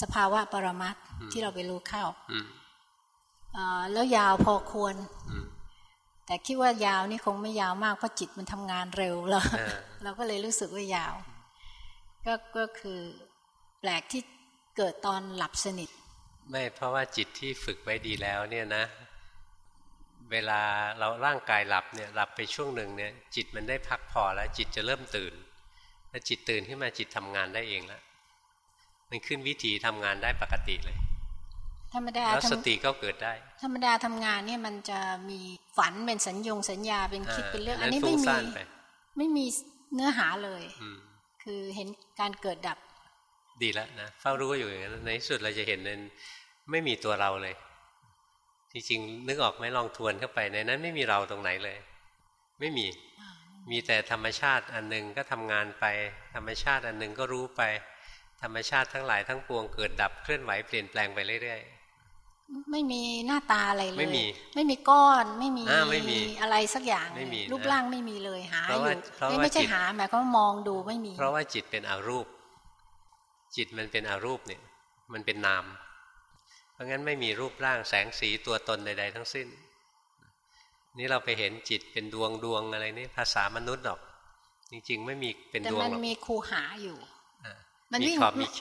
สภาวะปรมัตที่เราไปรู้เข้าแล้วยาวพอควร แต่คิดว่ายาวนี่คงไม่ยาวมากเพราะจิตมันทำงานเร็วแล้วเราก็เลยรู้สึกว่ายาว ก็ก็คือแป ลกที่เกิดตอนหลับสนิท
ไม่เพราะว่าจิตที่ฝึกไว้ดีแล้วเนี่ยนะ เวลาเราร่างกายหลับเนี่ยหลับไปช่วงหนึ่งเนี่ย จิตมันได้พักพอแล้วจิตจะเริ่มตื่นถ้าจิตตื่นขึ้นมาจิตทำงานได้เองแล้วมันขึ้นวิถีทำงานได้ปกติเลย
ธรรมดา
แล้วสติก็เกิดได้
ธรรมดาทำงานเนี่ยมันจะมีฝันเป็นสัญญงสัญญาเป็นคิดเป็นเรื่อง อันนี้ไม่มีไม่มีเนื้อหาเลย คือเห็นการเกิดดับ
ดีแล้วนะเฝ้ารู้อยู่อย่างนั้นในที่สุดเราจะเห็นนั้นไม่มีตัวเราเลย จริงๆนึกออกไหมลองทวนเข้าไปในนั้น ไม่มีเราตรงไหนเลย ไม่มีมีแต่ธรรมชาติอันหนึ่งก็ทำงานไป ธรรมชาติอันหนึ่งก็รู้ไป ธรรมชาติทั้งหลายทั้งปวงเกิดดับเคลื่อนไหวเปลี่ยนแปลงไปเรื่อย
ๆไม่มีหน้าตาอะไรเลย ไม่มีไม่มีก้อนไม่มีไม่มีอะไรสักอย่างไม่มีรูปร่างไม่มีเลยหาอยู่ไม่ใช่หาหมายก็มองดูไม่มี
เพราะว่าจิตเป็นอารูป จิตมันเป็นอารูปเนี่ย มันเป็นนาม เพราะงั้นไม่มีรูปร่างแสงสีตัวตนใด ๆ ทั้งสิ้น นี่เราไปเห็นจิตเป็นดวงดวงอะไรนี่ภาษามนุษย์หรอก จริง ๆ ไม่มีเป็นดวงหรอกแต่
มันมีคูหาอยู่มันวิ่ง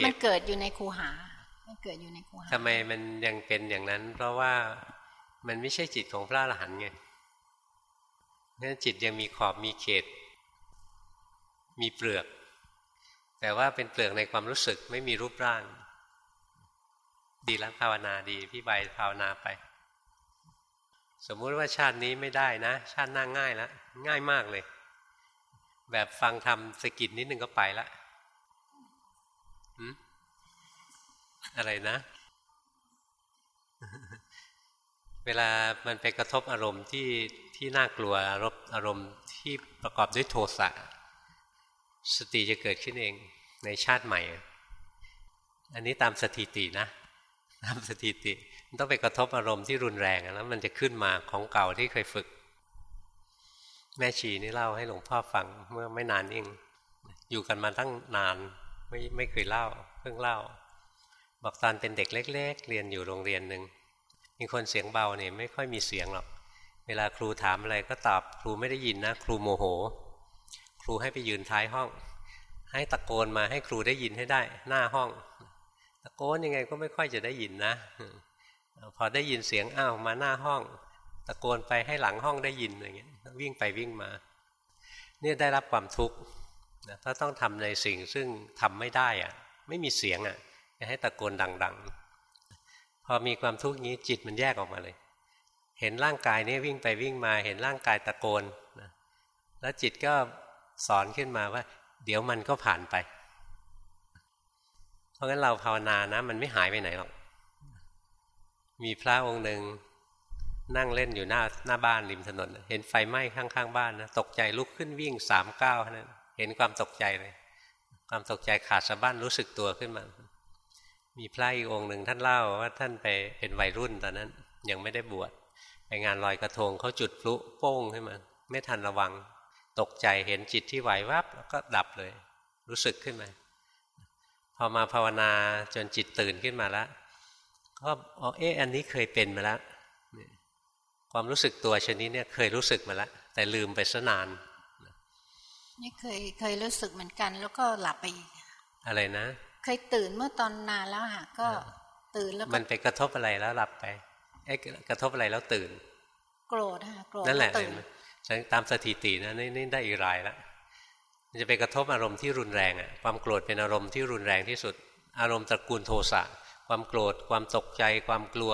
มันเกิดอยู่ในคูหา มันเกิดอยู่ในคูหา
ทำไมมันยังเป็นอย่างนั้น เพราะว่ามันไม่ใช่จิตของพระอรหันต์ไงนั่นจิตยังมีขอบมีเขต มีเปลือก แต่ว่าเป็นเปลือกในความรู้สึกไม่มีรูปร่าง ดีแล้วภาวนาดีพี่ใบภาวนาไป สมมุติว่าชาตินี้ไม่ได้นะ ชาติหน้าง่ายแล้วง่ายมากเลย แบบฟังทำสกิดนิดนึงก็ไปละอะไรนะ เวลามันไปกระทบอารมณ์ที่ที่น่ากลัวอารมณ์อารมณ์ที่ประกอบด้วยโทสะ สติจะเกิดขึ้นเองในชาติใหม่ อันนี้ตามสถิตินะ ตามสถิติมันต้องไปกระทบอารมณ์ที่รุนแรงแล้วมันจะขึ้นมาของเก่าที่เคยฝึก แม่ชีนี่เล่าให้หลวงพ่อฟังเมื่อไม่นานเองอยู่กันมาตั้งนานไม่ไม่เคยเล่า เพิ่งเล่า บอกตอนเป็นเด็กเล็ก ๆ เรียนอยู่โรงเรียนหนึ่งมีคนเสียงเบาเนี่ยไม่ค่อยมีเสียงหรอก เวลาครูถามอะไรก็ตอบครูไม่ได้ยินนะ ครูโมโห ครูให้ไปยืนท้ายห้อง ให้ตะโกนมาให้ครูได้ยินให้ได้ หน้าห้อง ตะโกนยังไงก็ไม่ค่อยจะได้ยินนะ พอได้ยินเสียงอ้าวมาหน้าห้อง ตะโกนไปให้หลังห้องได้ยินอย่างเงี้ยวิ่งไปวิ่งมา เนี่ยได้รับความทุกข์ถ้าต้องทำในสิ่งซึ่งทำไม่ได้อะไม่มีเสียงอะ่ะจะให้ตะโกนดัง ๆ พอมีความทุกข์นี้จิตมันแยกออกมาเลย เห็นร่างกายนี้วิ่งไปวิ่งมา เห็นร่างกายตะโกนนะแล้วจิตก็ สอนขึ้นมาว่า เดี๋ยวมันก็ผ่านไป เพราะงั้นเราภาวนานะ มันไม่หายไปไหนหรอก มีพระองค์หนึ่งนั่งเล่นอยู่หน้าหน้าบ้านริมถนน เห็นไฟไหม้ข้างๆบ้านนะตกใจลุกขึ้นวิ่งสามก้าวนั้นเห็นความตกใจเลย ความตกใจขาดสะบั้นรู้สึกตัวขึ้นมา มีพระอีกองค์หนึ่งท่านเล่าว่าท่านไปเป็นวัยรุ่นตอนนั้น ยังไม่ได้บวชไปงานลอยกระทงเขาจุดพลุโป้งขึ้นมา ไม่ทันระวัง ตกใจเห็นจิตที่ไหววับแล้วก็ดับเลย รู้สึกขึ้นมาพอมาภาวนาจนจิตตื่นขึ้นมาแล้วก็อ๋อเอ๊ะอันนี้เคยเป็นมาแล้วความรู้สึกตัวชนิดนี้เคยรู้สึกมาแล้วแต่ลืมไปซะนาน
นี่เคยเคยรู้สึกเหมือนกัน แล้วก็หลับไปอีก
อะไรนะ
เคยตื่นเมื่อตอนนานแล้วค่ะก็ตื่นแล้ว
มันไปกระทบอะไรแล้วหลับไปไอ้กระทบอะไรแล้วตื่น
โกรธค่ะโกรธ
นั่นแหละ ตามสถิตินะนี่ได้อีกรายละมันจะไปกระทบอารมณ์ที่รุนแรงอะความโกรธเป็นอารมณ์ที่รุนแรงที่สุด อารมณ์ตระกูลโทสะความโกรธ ความตกใจ ความกลัว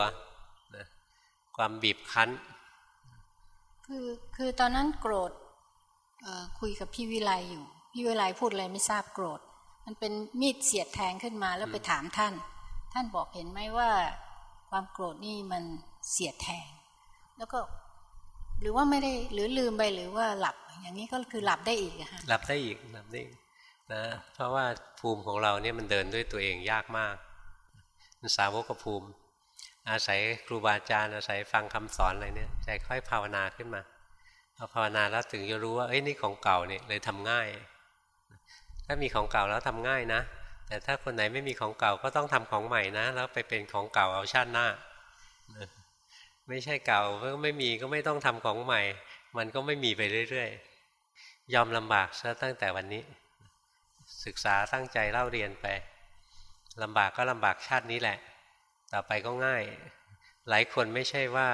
นะความบีบคั้น
คือคือตอนนั้นโกรธคุยกับพี่วิไลอยู่ พี่วิไลพูดอะไรไม่ทราบโกรธ มันเป็นมีดเสียดแทงขึ้นมาแล้วไปถามท่าน ท่านบอกเห็นไหมว่า ความโกรธนี่มันเสียดแทง แล้วก็ หรือว่าไม่ได้หรือลืมไปหรือว่าหลับ อย่างนี้ก็คือหลับได้อีกอะฮะ
หลับได้อีกหลับได้นะเพราะว่าภูมิของเราเนี่ยมันเดินด้วยตัวเองยากมากมันสาวกภูมิ อาศัยครูบาอาจารย์อาศัยฟังคำสอนอะไรเนี่ยใจค่อยภาวนาขึ้นมาพอภาวนาแล้วถึงจะรู้ว่าเอ้ยนี่ของเก่าเนี่ยเลยทำง่าย ถ้ามีของเก่าแล้วทำง่ายนะ แต่ถ้าคนไหนไม่มีของเก่าก็ต้องทำของใหม่นะ แล้วไปเป็นของเก่าเอาชาติหน้า ไม่ใช่เก่าก็ไม่มีก็ไม่ต้องทำของใหม่ มันก็ไม่มีไปเรื่อยๆ ยอมลำบากซะตั้งแต่วันนี้ ศึกษาตั้งใจเล่าเรียนไปลำบากก็ลำบากชาตินี้แหละ ต่อไปก็ง่าย หลายคนไม่ใช่ว่า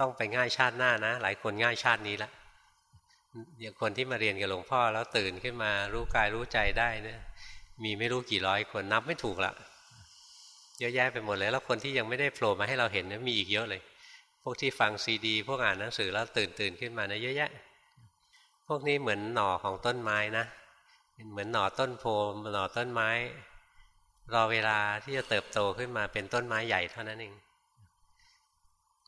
ต้องไปง่ายชาติหน้านะ หลายคนง่ายชาตินี้ละอย่างคนที่มาเรียนกับหลวงพ่อแล้วตื่นขึ้นมารู้กายรู้ใจได้เนี่ยมีไม่รู้กี่ร้อยคนนับไม่ถูกละเยอะแยะไปหมดเลย แล้วคนที่ยังไม่ได้โผล่มาให้เราเห็นเนี่ยมีอีกเยอะเลย พวกที่ฟังซีดี พวกอ่านหนังสือแล้วตื่นตื่นขึ้นมานะเยอะแยะ พวกนี้เหมือนหน่อของต้นไม้นะ เหมือนหน่อต้นโพหน่อต้นไม้ รอเวลาที่จะเติบโตขึ้นมาเป็นต้นไม้ใหญ่เท่านั้นเอง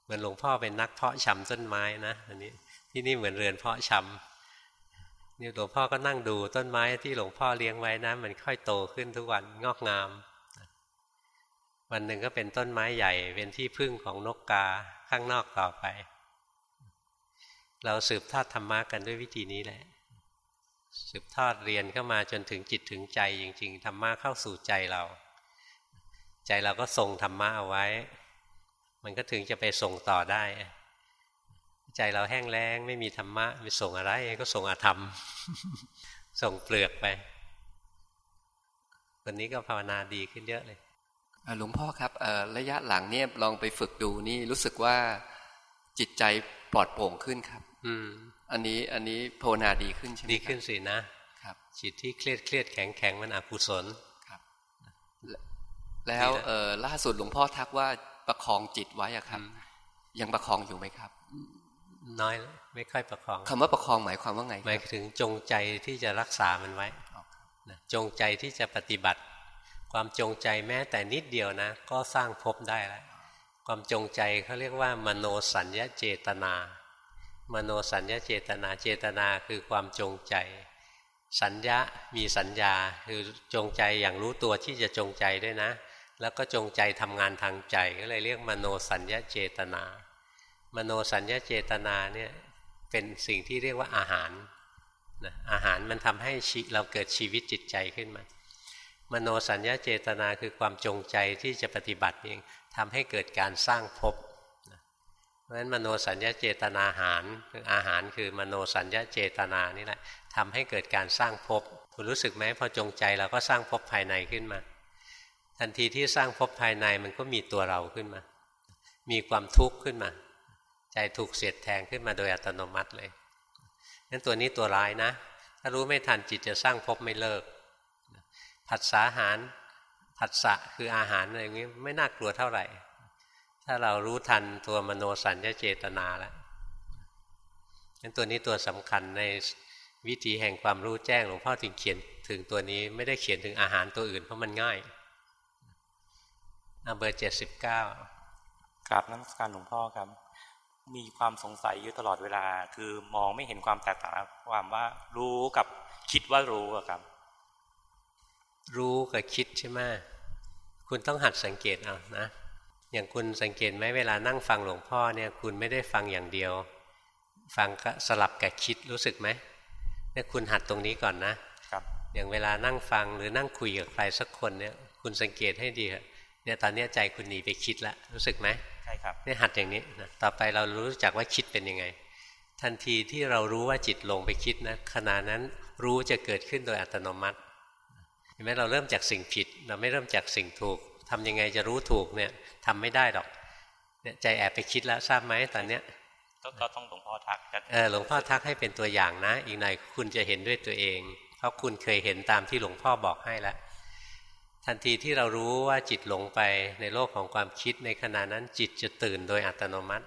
เหมือนหลวงพ่อเป็นนักเพาะชำต้นไม้นะ อันนี้ที่นี่เหมือนเรือนเพาะชำนี่หลวงพ่อก็นั่งดูต้นไม้ที่หลวงพ่อเลี้ยงไว้นะมันค่อยโตขึ้นทุกวันงอกงาม วันหนึ่งก็เป็นต้นไม้ใหญ่เป็นที่พึ่งของนกกา ข้างนอกต่อไป เราสืบทอดธรรมะกันด้วยวิธีนี้แหละ สืบทอดเรียนเข้ามาจนถึงจิตถึงใจจริง ๆธรรมะเข้าสู่ใจเรา ใจเราก็ทรงธรรมะเอาไว้ มันก็ถึงจะไปส่งต่อได้ ใจเราแห้งแล้งไม่มีธรรมะไปส่งอะไรก็ส่งอาธรรม ส่งเปลือกไปวันนี้ก็ภาวนาดีขึ้นเยอะเลย
หลวงพ่อครับระยะหลังเนี่ยลองไปฝึกดูนี่รู้สึกว่าจิตใจปลอดโปร่งขึ้นครับ
อืม
อันนี้อันนี้ภาวนาดีขึ้นใช่ไหม
ดีขึ้นสินะครับ จิตที่เครียดเครียดแข็งแข็งมันอกุศล
ครับ แล้วเออล่าสุดหลวงพ่อทักว่าประคองจิตไว้อะครับ ยังประคองอยู่ไหมครับ
น้อยไม่ค่อยประคอง
คำว่าประคองหมายความว่าไง
หมายถึงจงใจที่จะรักษามันไว้จงใจที่จะปฏิบัติ ความจงใจแม้แต่นิดเดียวนะ ก็สร้างภพได้แล้วความจงใจเขาเรียกว่า มโนสัญญาเจตนา มโนสัญญาเจตนาเจตนาคือความจงใจ สัญญามีสัญญาคือจงใจอย่างรู้ตัวที่จะจงใจด้วยนะ แล้วก็จงใจทำงานทางใจก็เลยเรียกมโนสัญญาเจตนา มโนสัญญาเจตนาเนี่ยเป็นสิ่งที่เรียกว่าอาหารนะอาหารมันทำให้เราเกิดชีวิตจิตใจขึ้นมา มโนสัญญาเจตนาคือความจงใจที่จะปฏิบัติเองทำให้เกิดการสร้างภพเพราะฉะนั้นมโนสัญญาเจตนาหารคืออาหารคือมโนสัญญาเจตนานี่แหละทำให้เกิดการสร้างภพคุณรู้สึกไหมพอจงใจเราก็สร้างภพภายในขึ้นมา ทันทีที่สร้างภพภายในมันก็มีตัวเราขึ้นมา มีความทุกข์ขึ้นมา ใจถูกเสียดแทงขึ้นมาโดยอัตโนมัติเลยนั้นตัวนี้ตัวร้ายนะ ถ้ารู้ไม่ทันจิตจะสร้างภพไม่เลิก ผัสสาหารผัสสะคืออาหารอะไรอย่างนี้ไม่น่ากลัวเท่าไหร่ ถ้าเรารู้ทันตัวมโนสัญญาเจตนาแล้วนั้นตัวนี้ตัวสำคัญในวิธีแห่งความรู้แจ้งหลวงพ่อถึงเขียนถึงตัวนี้ไม่ได้เขียนถึงอาหารตัวอื่นเพราะมันง่ายเบอร์เจ็ดสิบเก้าก
ราบนักการหลวงพ่อครับ มีความสงสัยอยู่ตลอดเวลา คือมองไม่เห็นความแตกต่างความว่ารู้กับคิดว่ารู้ครับ
รู้กับคิดใช่ไหมคุณต้องหัดสังเกตเอานะ อย่างคุณสังเกตไหมเวลานั่งฟังหลวงพ่อเนี่ย คุณไม่ได้ฟังอย่างเดียว ฟังก็สลับกับคิดรู้สึกไหมเนี่ยคุณหัดตรงนี้ก่อนนะ
ครับ
อย่างเวลานั่งฟังหรือนั่งคุยกับใครสักคนเนี่ย คุณสังเกตให้ดีเนี่ยตอนนี้ใจคุณหนีไปคิดแล้วรู้สึกไหม
ใช่ครับ
นี่หัดอย่างนี้นะต่อไปเรารู้จักว่าคิดเป็นยังไง ทันทีที่เรารู้ว่าจิตลงไปคิดนะขณะนั้นรู้จะเกิดขึ้นโดยอัตโนมัติเห็น ไหมเราเริ่มจากสิ่งผิด เราไม่เริ่มจากสิ่งถูกทำยังไงจะรู้ถูกเนี่ยทำไม่ได้หรอกเนี่ยใจแอบไปคิดแล้วทราบไหมตอนเนี้ย
ก็ต้องหลวงพ่อทัก
เออหลวงพ่อทักให้เป็นตัวอย่างนะ อีกหน่อยคุณจะเห็นด้วยตัวเอง เพราะคุณเคยเห็นตามที่หลวงพ่อบอกให้แล้วทันทีที่เรารู้ว่าจิตหลงไปในโลกของความคิดในขณะนั้นจิตจะตื่นโดยอัตโนมัติ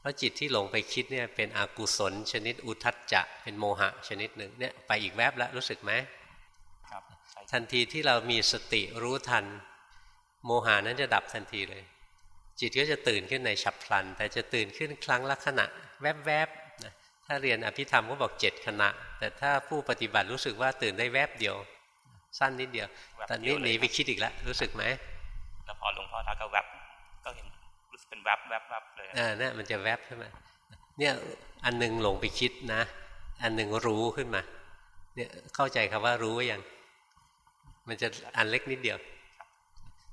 เพราะจิตที่หลงไปคิดเนี่ยเป็นอกุศลชนิดอุทัจจะเป็นโมหะชนิดหนึ่งเนี่ยไปอีกแวบแล้วรู้สึกไหม
ครับ
ทันทีที่เรามีสติรู้ทัน โมหานั้นจะดับทันทีเลย จิตก็จะตื่นขึ้นในฉับพลัน แต่จะตื่นขึ้นครั้งละขณะ แวบๆนะถ้าเรียนอภิธรรมก็บอกเจ็ดขณะ แต่ถ้าผู้ปฏิบัติรู้สึกว่าตื่นได้แวบเดียว สั้นนิดเดียว ตอนนี้หนีไปคิดอีกแล้วรู้สึกไหม
แล้วพอหลวงพ่อทักก็แวบก็เห็นรู้สึกเป็นแวบแวบแวบเลย
อ่าเนี่ยมันจะแวบใช่ไหมเนี่ยอันนึงหลงไปคิดนะ อันหนึ่งรู้ขึ้นมาเนี่ยเข้าใจคำว่ารู้ยัง มันจะอันเล็กนิดเดียว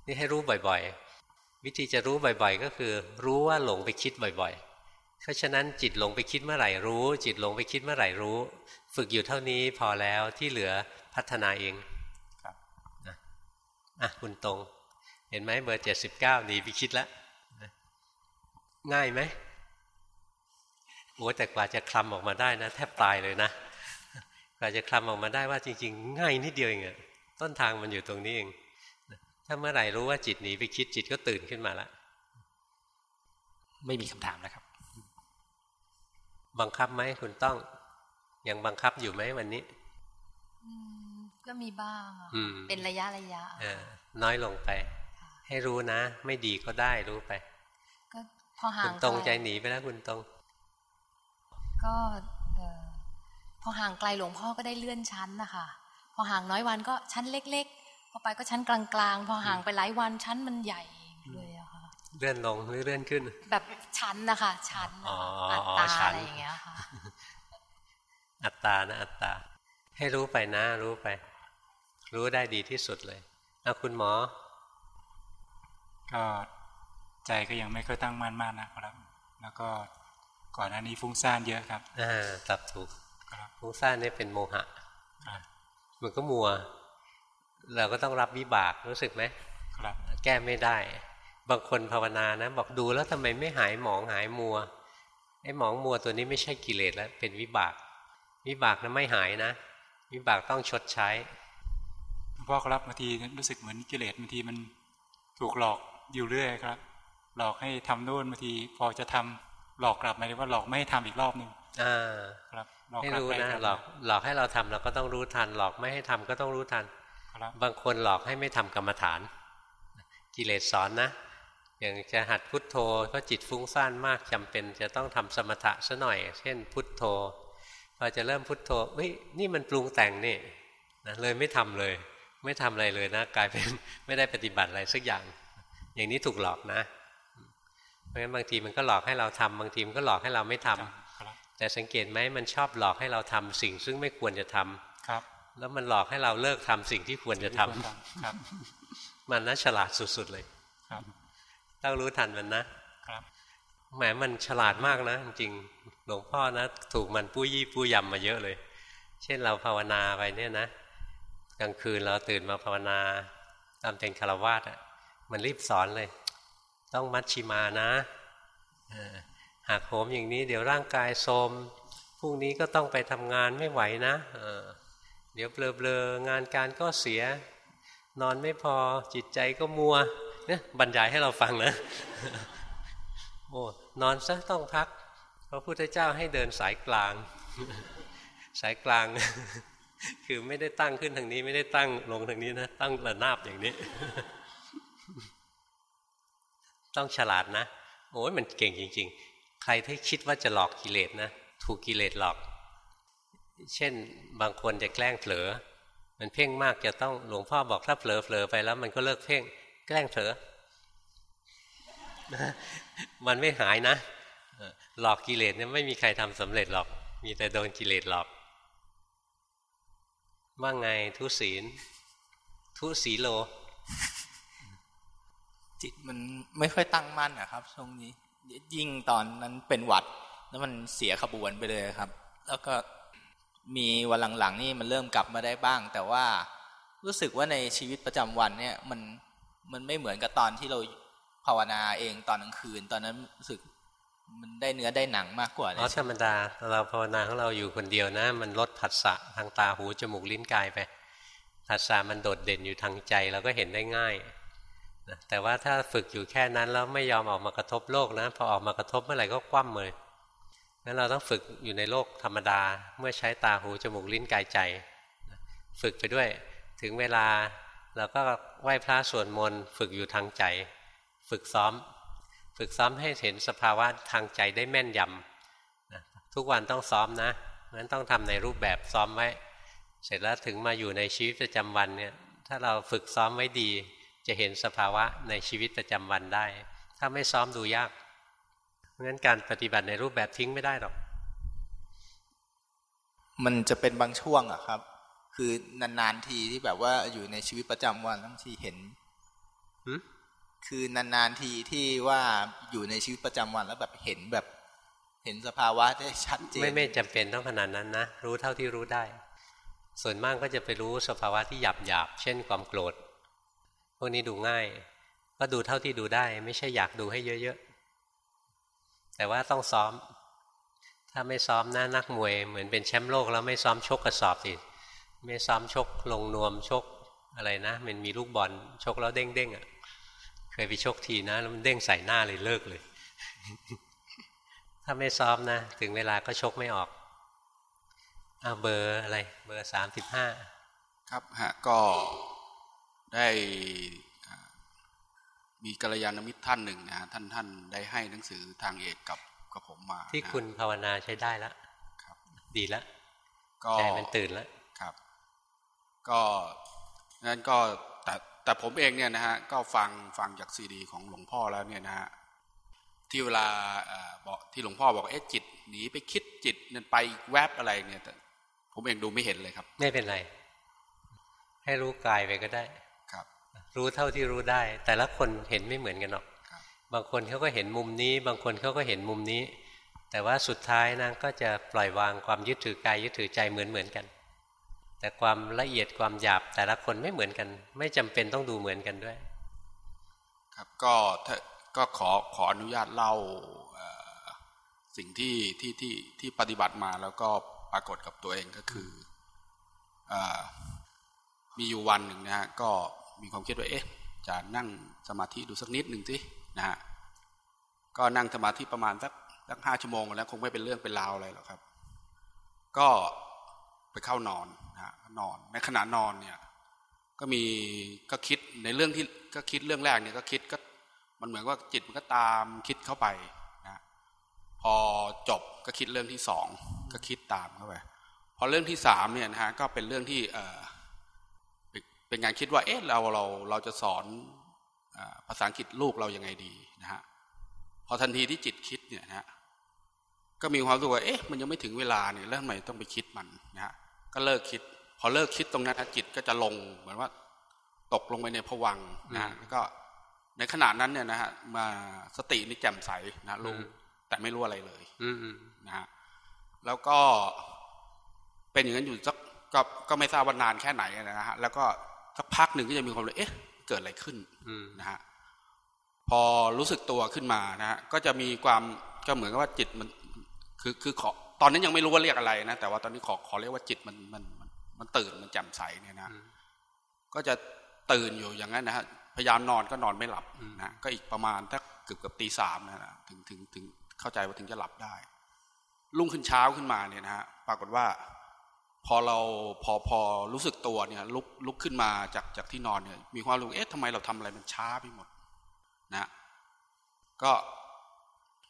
นี่ให้รู้บ่อยๆ วิธีจะรู้บ่อยๆ ก็คือ รู้ว่าหลงไปคิดบ่อยๆ เพราะฉะนั้นจิตหลงไปคิดเมื่อไหร่รู้ จิตหลงไปคิดเมื่อไหร่รู้ ฝึกอยู่เท่านี้พอแล้วที่เหลือพัฒนาเองอะคุณตรง เห็นไหมเบอร์เจ็ดสิบเก้าหนีไปคิดแล้วง่ายไหมโอ้แต่กว่าจะคลำออกมาได้นะ แทบตายเลยนะ กว่าจะคลำออกมาได้ว่าจริง ๆ ง่ายนิดเดียวเอง ต้นทางมันอยู่ตรงนี้เอง ถ้าเมื่อไหร่รู้ว่าจิตหนีไปคิดจิตก็ตื่นขึ้นมาแล้ว
ไม่มีคำถามนะครับ
บังคับไหมคุณต้อง ยังบังคับอยู่ไหมวันนี้
ก็มีบ้างเป็นระยะระยะ
น้อยลงไป ให้รู้นะ ไม่ดีก็ได้รู้ไป
ก็พอห่าง
ตรงใจหนีไปแล้วคุณตรง
ก็พอห่างไกลหลวงพ่อก็ได้เลื่อนชั้นนะคะ พอห่างน้อยวันก็ชั้นเล็ก ๆ พอไปก็ชั้นกลางๆ พอห่างไปหลายวันชั้นมันใหญ่เลยอะค่ะ
เลื่อนลงหรือเลื่อนขึ้น
แบบชั้นนะคะชั้นอัตตาอะไรอย่างเงี้ยค่ะ
อัตตานะอัตตา ให้รู้ไปนะรู้ไป รู้ได้ดีที่สุดเลยเอาคุณหมอ
ก็ใจก็ยังไม่ค่อยตั้งมั่นมากนะครับ แล้วก็ก่อนหน้านี้ฟุ้งซ่านเยอะครับ
อ่าตับถูกฟุ้งซ่านนี่เป็นโมหะ มันก็มัว เราก็ต้องรับวิบากรู้สึกไหม
ครับ
แก้ไม่ได้ บางคนภาวนานะ บอกดูแล้วทำไมไม่หายหมองหายมัวไอ้หมองมัวตัวนี้ไม่ใช่กิเลสแล้ว เป็นวิบาก วิบากนะไม่หายนะ วิบากต้องชดใช้
พ่อครับบางทีรู้สึกเหมือนกิเลสบางทีมันถูกหลอกอยู่เรื่อยครับ หลอกให้ทำโน่นบางทีพอจะทำหลอกกลับหมายถึงว่าหลอกไม่ให้ทำอีกรอบหนึ่ง
อ่า ครับให้รู้นะหลอกหลอกให้เราทำเราก็ต้องรู้ทัน หลอกไม่ให้ทำก็ต้องรู้ทันบางคนหลอกให้ไม่ทำกรรมฐาน กิเลสสอนนะอย่างจะหัดพุทโธก็จิตฟุ้งซ่านมากจำเป็น จะต้องทำสมถะซะหน่อย เช่น พุทโธพอจะเริ่มพุทโธเฮ้ยนี่มันปรุงแต่งนี่นะเลยไม่ทำเลย ไม่ทำอะไรเลยนะกลายเป็นไม่ได้ปฏิบัติอะไรสักอย่าง อย่างนี้ถูกหลอกนะ เพราะฉะนั้นบางทีมันก็หลอกให้เราทำบางทีมันก็หลอกให้เราไม่ทำ แต่สังเกตไหมมันชอบหลอกให้เราทำสิ่งซึ่งไม่ควรจะทำ
ครับ
แล้วมันหลอกให้เราเลิกทำสิ่งที่ควรจะทำ
ครับ
มันน่าฉลาดสุดๆเลย
ครับ
ต้องรู้ทันมันนะ
ครับ
แหมมันฉลาดมากนะจริงหลวงพ่อนะ ถูกมันปุ้ยี่ปุ้ยำมาเยอะเลย เช่นเราภาวนาไปเนี่ยนะกลางคืนเราตื่นมาภาวนาตามเป็นคารวาสอะ มันรีบสอนเลย ต้องมัดชิมานะ หากโหมอย่างนี้ เดี๋ยวร่างกายโทมพรุ่งนี้ก็ต้องไปทำงานไม่ไหวนะเดี๋ยวเบลอๆงานการก็เสีย นอนไม่พอจิตใจก็มัวเนี่ยบรรยายให้เราฟังนะโอ้นอนซะต้องพัก พระพุทธเจ้าให้เดินสายกลาง สายกลาง คือไม่ได้ตั้งขึ้นทางนี้ ไม่ได้ตั้งลงทางนี้นะ ตั้งระนาบอย่างนี้ ต้องฉลาดนะ โอ้ยมันเก่งจริง ๆ ใครที่คิดว่าจะหลอกกิเลสนะถูกกิเลสหลอก เช่นบางคนจะแกล้งเผลอ มันเพ่งมากจะต้องหลวงพ่อบอกถ้าเผลอเผลอไปแล้วมันก็เลิกเพ่งแกล้งเผลอมันไม่หายนะ หลอกกิเลสเนี่ยไม่มีใครทำสำเร็จหรอก มีแต่โดนกิเลสหลอก ว่าไงทุศีล ทุศีโล
จิตมันไม่ค่อยตั้งมั่นนะครับ ช่วงนี้ ยิ่งตอนนั้นเป็นหวัด แล้วมันเสียขบวนไปเลยครับ แล้วก็มีวันหลังๆนี่มันเริ่มกลับมาได้บ้าง แต่ว่ารู้สึกว่าในชีวิตประจำวันเนี่ยมันมันไม่เหมือนกับตอนที่เราภาวนาเองตอนกลางคืน ตอนนั้นรู้สึกมันได้เนื้อได้หนังมากกว่า
อ๋อธรรมดาเราภาวนาของเราอยู่คนเดียวนะ มันลดผัสสะทางตาหูจมูกลิ้นกายไปผัสสะมันโดดเด่นอยู่ทางใจเราก็เห็นได้ง่าย นะแต่ว่าถ้าฝึกอยู่แค่นั้นแล้วไม่ยอมออกมากระทบโลกนะพอออกมากระทบเมื่อไหร่ก็คว่ำเลยงั้นเราต้องฝึกอยู่ในโลกธรรมดา เมื่อใช้ตาหูจมูกลิ้นกายใจ ฝึกไปด้วย ถึงเวลาเราก็ไหว้พระสวดมนต์ฝึกอยู่ทางใจ ฝึกซ้อม ฝึกซ้อมให้เห็นสภาวะทางใจได้แม่นยำทุกวันต้องซ้อมนะงั้นต้องทำในรูปแบบซ้อมไว้ เสร็จแล้วถึงมาอยู่ในชีวิตประจำวันเนี่ยถ้าเราฝึกซ้อมไว้ดี จะเห็นสภาวะในชีวิตประจำวันได้ ถ้าไม่ซ้อมดูยาก เพราะงั้นการปฏิบัติในรูปแบบทิ้งไม่ได้หรอก
มันจะเป็นบางช่วงอะครับ คือนานๆทีที่แบบว่าอยู่ในชีวิตประจำวันต้องทีเห็นคือนานๆทีที่ว่าอยู่ในชีวิตประจำวันแล้วแบบเห็นแบบเห็นสภาวะได้ชัดเจน
ไม่ไม่จำเป็นต้องขนาดนั้นนะรู้เท่าที่รู้ได้ ส่วนมากก็จะไปรู้สภาวะที่หยาบหยาบเช่นความโกรธ พวกนี้ดูง่าย ก็ดูเท่าที่ดูได้ ไม่ใช่อยากดูให้เยอะๆ แต่ว่าต้องซ้อม ถ้าไม่ซ้อมนะนักมวย เหมือนเป็นแชมป์โลกแล้วไม่ซ้อมชกกระสอบสิไม่ซ้ำชกลงนวมชกอะไรนะ มันมีลูกบอลชกแล้วเด้งเด้งอะ เคยไปชกทีนะแล้วมันเด้งใส่หน้าเลยเลิกเลย ถ้าไม่ซ้อมนะ ถึงเวลาก็ชกไม่ออกอาเบอร์อะไร เบอร์สามสิบห้า
ครับฮะก็ ได้มีกัลยาณมิตรท่านหนึ่งนะท่านท่านได้ให้หนังสือทางเอกกับกับผมมา
ที่คุณภาวนาใช้ได้แล้วครับดีแล้วใจมันตื่นแล้ว
ก็นั้นก็แต่แต่ผมเองเนี่ยนะฮะก็ฟังฟังจากซีดี ของหลวงพ่อแล้วเนี่ยนะฮะที่เวลาบอกที่หลวงพ่อบอกเอ๊ะจิตหนีไปคิดจิตนั่นไปแวบอะไรเนี่ยแต่ผมเองดูไม่เห็นเลยครับ
ไม่เป็นไร ให้รู้กายไปก็ได้
ค รับ
รู้เท่าที่รู้ได้ แต่ละคนเห็นไม่เหมือนกันหรอก บางคนเขาก็เห็นมุมนี้ บางคนเขาก็เห็นมุมนี้ แต่ว่าสุดท้ายนะก็จะปล่อยวางความยึดถือกายยึดถือใจเหมือนเหมือนกัน แต่ความละเอียดความหยาบแต่ละคนไม่เหมือนกัน ไม่จำเป็นต้องดูเหมือนกันด้วย
ครับก็ก็ขอขออนุญาตเล่าสิ่งที่ที่ที่ที่ปฏิบัติมาแล้วก็ปรากฏกับตัวเองก็คืออมีอยู่วันหนึ่งนะฮะก็ มีความคิดว่าเอ๊ะจะนั่งสมาธิดูสักนิดหนึ่งสินะฮะก็นั่งสมาธิประมาณสักสักห้าชั่วโมงแล้วคงไม่เป็นเรื่องเป็นราวอะไรหรอกครับ ก็ไปเข้านอนนะนอน ในขณะนอนเนี่ย ก็มีก็คิดในเรื่องที่ก็คิดเรื่องแรกเนี่ยก็คิดก็มันเหมือนว่าจิตมันก็ตามคิดเข้าไปนะพอจบก็คิดเรื่องที่สองก็คิดตามเข้าไปพอเรื่องที่สามเนี่ยนะฮะก็เป็นเรื่องที่เออ เป็นการคิดว่า เอ๊ะเราเราเราจะสอนภาษาอังกฤษลูกเรายังไงดีนะฮะพอทันทีที่จิตคิดเนี่ยนะฮะก็มีความรู้สึกว่าเอ๊ะมันยังไม่ถึงเวลาเนี่ยแล้วทำไมต้องไปคิดมันนะฮะก็เลิกคิด พอเลิกคิดตรงนั้นจิตก็จะลงเหมือนว่า ตกลงไปในผวังนะแล้วก็ในขณะนั้นเนี่ยนะฮะมาสตินี่แจ่มใสนะรู้แต่ไม่รู้อะไรเลยนะฮะแล้วก็เป็นอย่างนั้นอยู่สักก็ก็ไม่ทราบว่านานแค่ไหนนะฮะแล้วก็ สักพักหนึ่งก็จะมีความเลยเอ๊ะ เกิดอะไรขึ้นนะฮะพอรู้สึกตัวขึ้นมานะฮะก็จะมีความก็เหมือนกับว่าจิตมัน คือคือขอตอนนั้นยังไม่รู้ว่าเรียกอะไรนะแต่ว่าตอนนี้ขอขอเรียกว่าจิตมันมันมันตื่นมันแจ่มใสเนี่ยนะก็จะตื่นอยู่อย่างนั้นนะฮะพยายามนอนก็นอนไม่หลับนะก็อีกประมาณถ้าเกือบเกือบตีสามนะถึงถึงถึงเข้าใจว่าถึงจะหลับได้ รุ่งขึ้นเช้าขึ้นมาเนี่ยนะฮะปรากฏว่า พอเราพอพอรู้สึกตัวเนี่ยลุกลุกขึ้นมาจากจากที่นอนเนี่ยมีความรู้เอ๊ะทำไมเราทำอะไรมันช้าไปหมดนะก็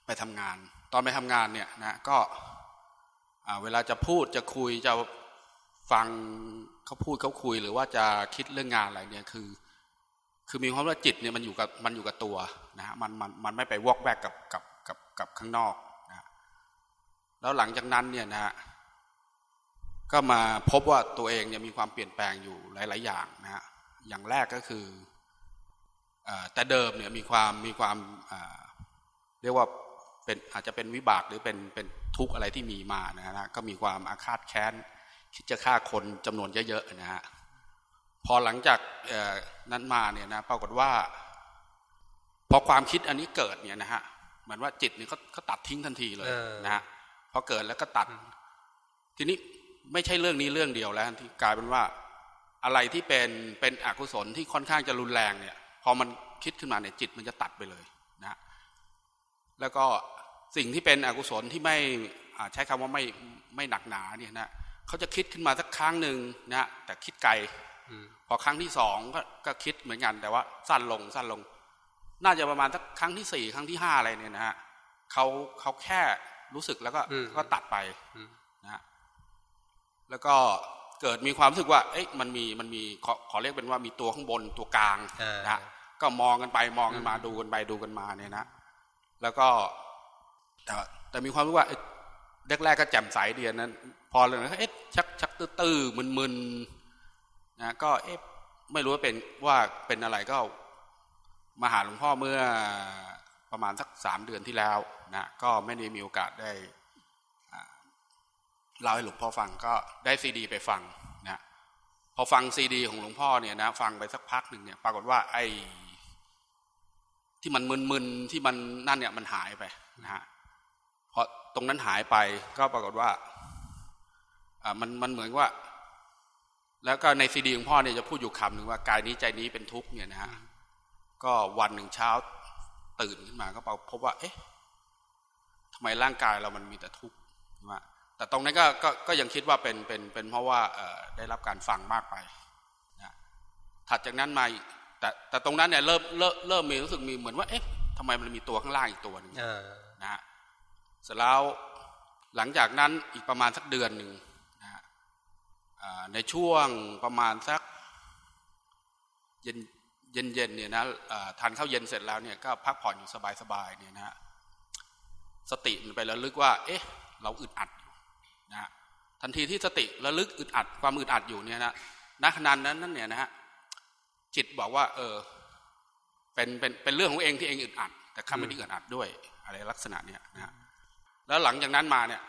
ไปทำงาน ตอนไปทำงานเนี่ยนะก็เวลาจะพูดจะคุยจะฟังเขาพูดเขาคุย หรือว่าจะคิดเรื่องงานอะไรเนี่ยคือ คือมีความว่าจิตเนี่ยมันอยู่กับมันอยู่กับตัวนะฮะมันมันมันไม่ไปวอกแวกกับกับกับกับข้างนอกนะแล้วหลังจากนั้นเนี่ยนะฮะ ก็มาพบว่าตัวเองเนี่ยมีความเปลี่ยนแปลงอยู่หลาย ๆ อย่างนะฮะอย่างแรกก็คือแต่เดิมเนี่ยมีความมีความเรียกว่าเป็นอาจจะเป็นวิบากหรือเป็นเป็นทุกข์อะไรที่มีมานะฮะก็มีความอาฆาตแค้นคิดจะฆ่าคนจำนวนเยอะ ๆ นะฮะพอหลังจากนั้นมาเนี่ยนะปรากฏว่า พอความคิดอันนี้เกิดเนี่ยนะฮะเหมือนว่าจิตเนี่ยเขาเขาตัดทิ้งทันทีเลยนะฮะพอเกิดแล้วก็ตัด ทีนี้ ไม่ใช่เรื่องนี้เรื่องเดียวแล้วที่กลายเป็นว่าอะไรที่เป็นเป็นอกุศลที่ค่อนข้างจะรุนแรงเนี่ยพอมันคิดขึ้นมาเนี่ยจิตมันจะตัดไปเลยนะแล้วก็สิ่งที่เป็นอกุศลที่ไม่ใช้คำว่าไม่ไม่หนักหนาเนี่ยนะเขาจะคิดขึ้นมาสักครั้งหนึ่งนะแต่คิดไกลพอครั้งที่สองก็ก็คิดเหมือนกัน แต่ว่าสั้นลงสั้นลง น่าจะประมาณสักครั้งที่สี่ครั้งที่ห้าอะไรเนี่ยนะฮะเขาเขาแค่รู้สึกแล้วก็ก็ตัดไปนะฮะ แล้วก็เกิดมีความรู้สึกว่า เอ๊ะมันมีมันมีขอขอเรียกเป็นว่ามีตัวข้างบนตัวกลางนะก็มองกันไปมองกันมาดูกันไปดูกันมาเนี่ยนะ แล้วก็แต่แต่มีความรู้ว่าแรกๆก็แจ่มใสเดียนั้น พอเลยนะเอ๊ะชักชักตื้อๆมึนๆนะก็เอ๊ะไม่รู้ว่าเป็นว่าเป็นอะไรก็มาหาหลวงพ่อเมื่อประมาณสักสามเดือนที่แล้วนะก็ไม่ได้มีโอกาสได้ เล่าให้หลวงพ่อฟังก็ได้ซีดี ไปฟังนะพอฟังซีดี ของหลวงพ่อเนี่ยนะฟังไปสักพักหนึ่งเนี่ยปรากฏว่าไอ้ที่มันมึนๆที่มันนั่นเนี่ยมันหายไปนะฮะพอตรงนั้นหายไปก็ปรากฏว่าอ่ามันมันเหมือนว่า แล้วก็ในซีดีของพ่อเนี่ยจะพูดอยู่คำหนึ่งว่ากายนี้ใจนี้เป็นทุกข์เนี่ยนะฮะก็วันหนึ่งเช้าตื่นขึ้นมาก็พบว่า เอ๊ะทำไมร่างกายเรามันมีแต่ทุกข์ว่า แต่ตรงนั้นก็ก็ก็ยังคิดว่าเป็นเป็นเป็นเพราะว่าได้รับการฟังมากไปนะถัดจากนั้นมาแต่แต่ตรงนั้นเนี่ยเริ่มเริ่มเริ่มมีรู้สึกมีเหมือนว่าเอ๊ะทำไมมันมีตัวข้างล่างอีกตัวหนึ่งนะเสร็จแล้วหลังจากนั้นอีกประมาณสักเดือนหนึ่งนะในช่วงประมาณสักเย็นเย็นเย็นเนี่ยนะทานข้าวเย็นเสร็จแล้วเนี่ยก็พักผ่อนอยู่สบายๆเนี่ยนะสติมันไปแล้วลึกว่า เอ๊ะ เราอึดอัด นะทันทีที่สติระลึกอึดอัดความอึดอัดอยู่เนี่ยนะณขณะนั้นนั่นเนี่ยนะฮะจิตบอกว่า เออ เป็นเป็นเป็นเรื่องของเองที่เองอึดอัด แต่ข้าไม่ได้อึดอัดด้วย อะไรลักษณะเนี้ยนะฮะแล้วหลังจากนั้นมาเนี่ย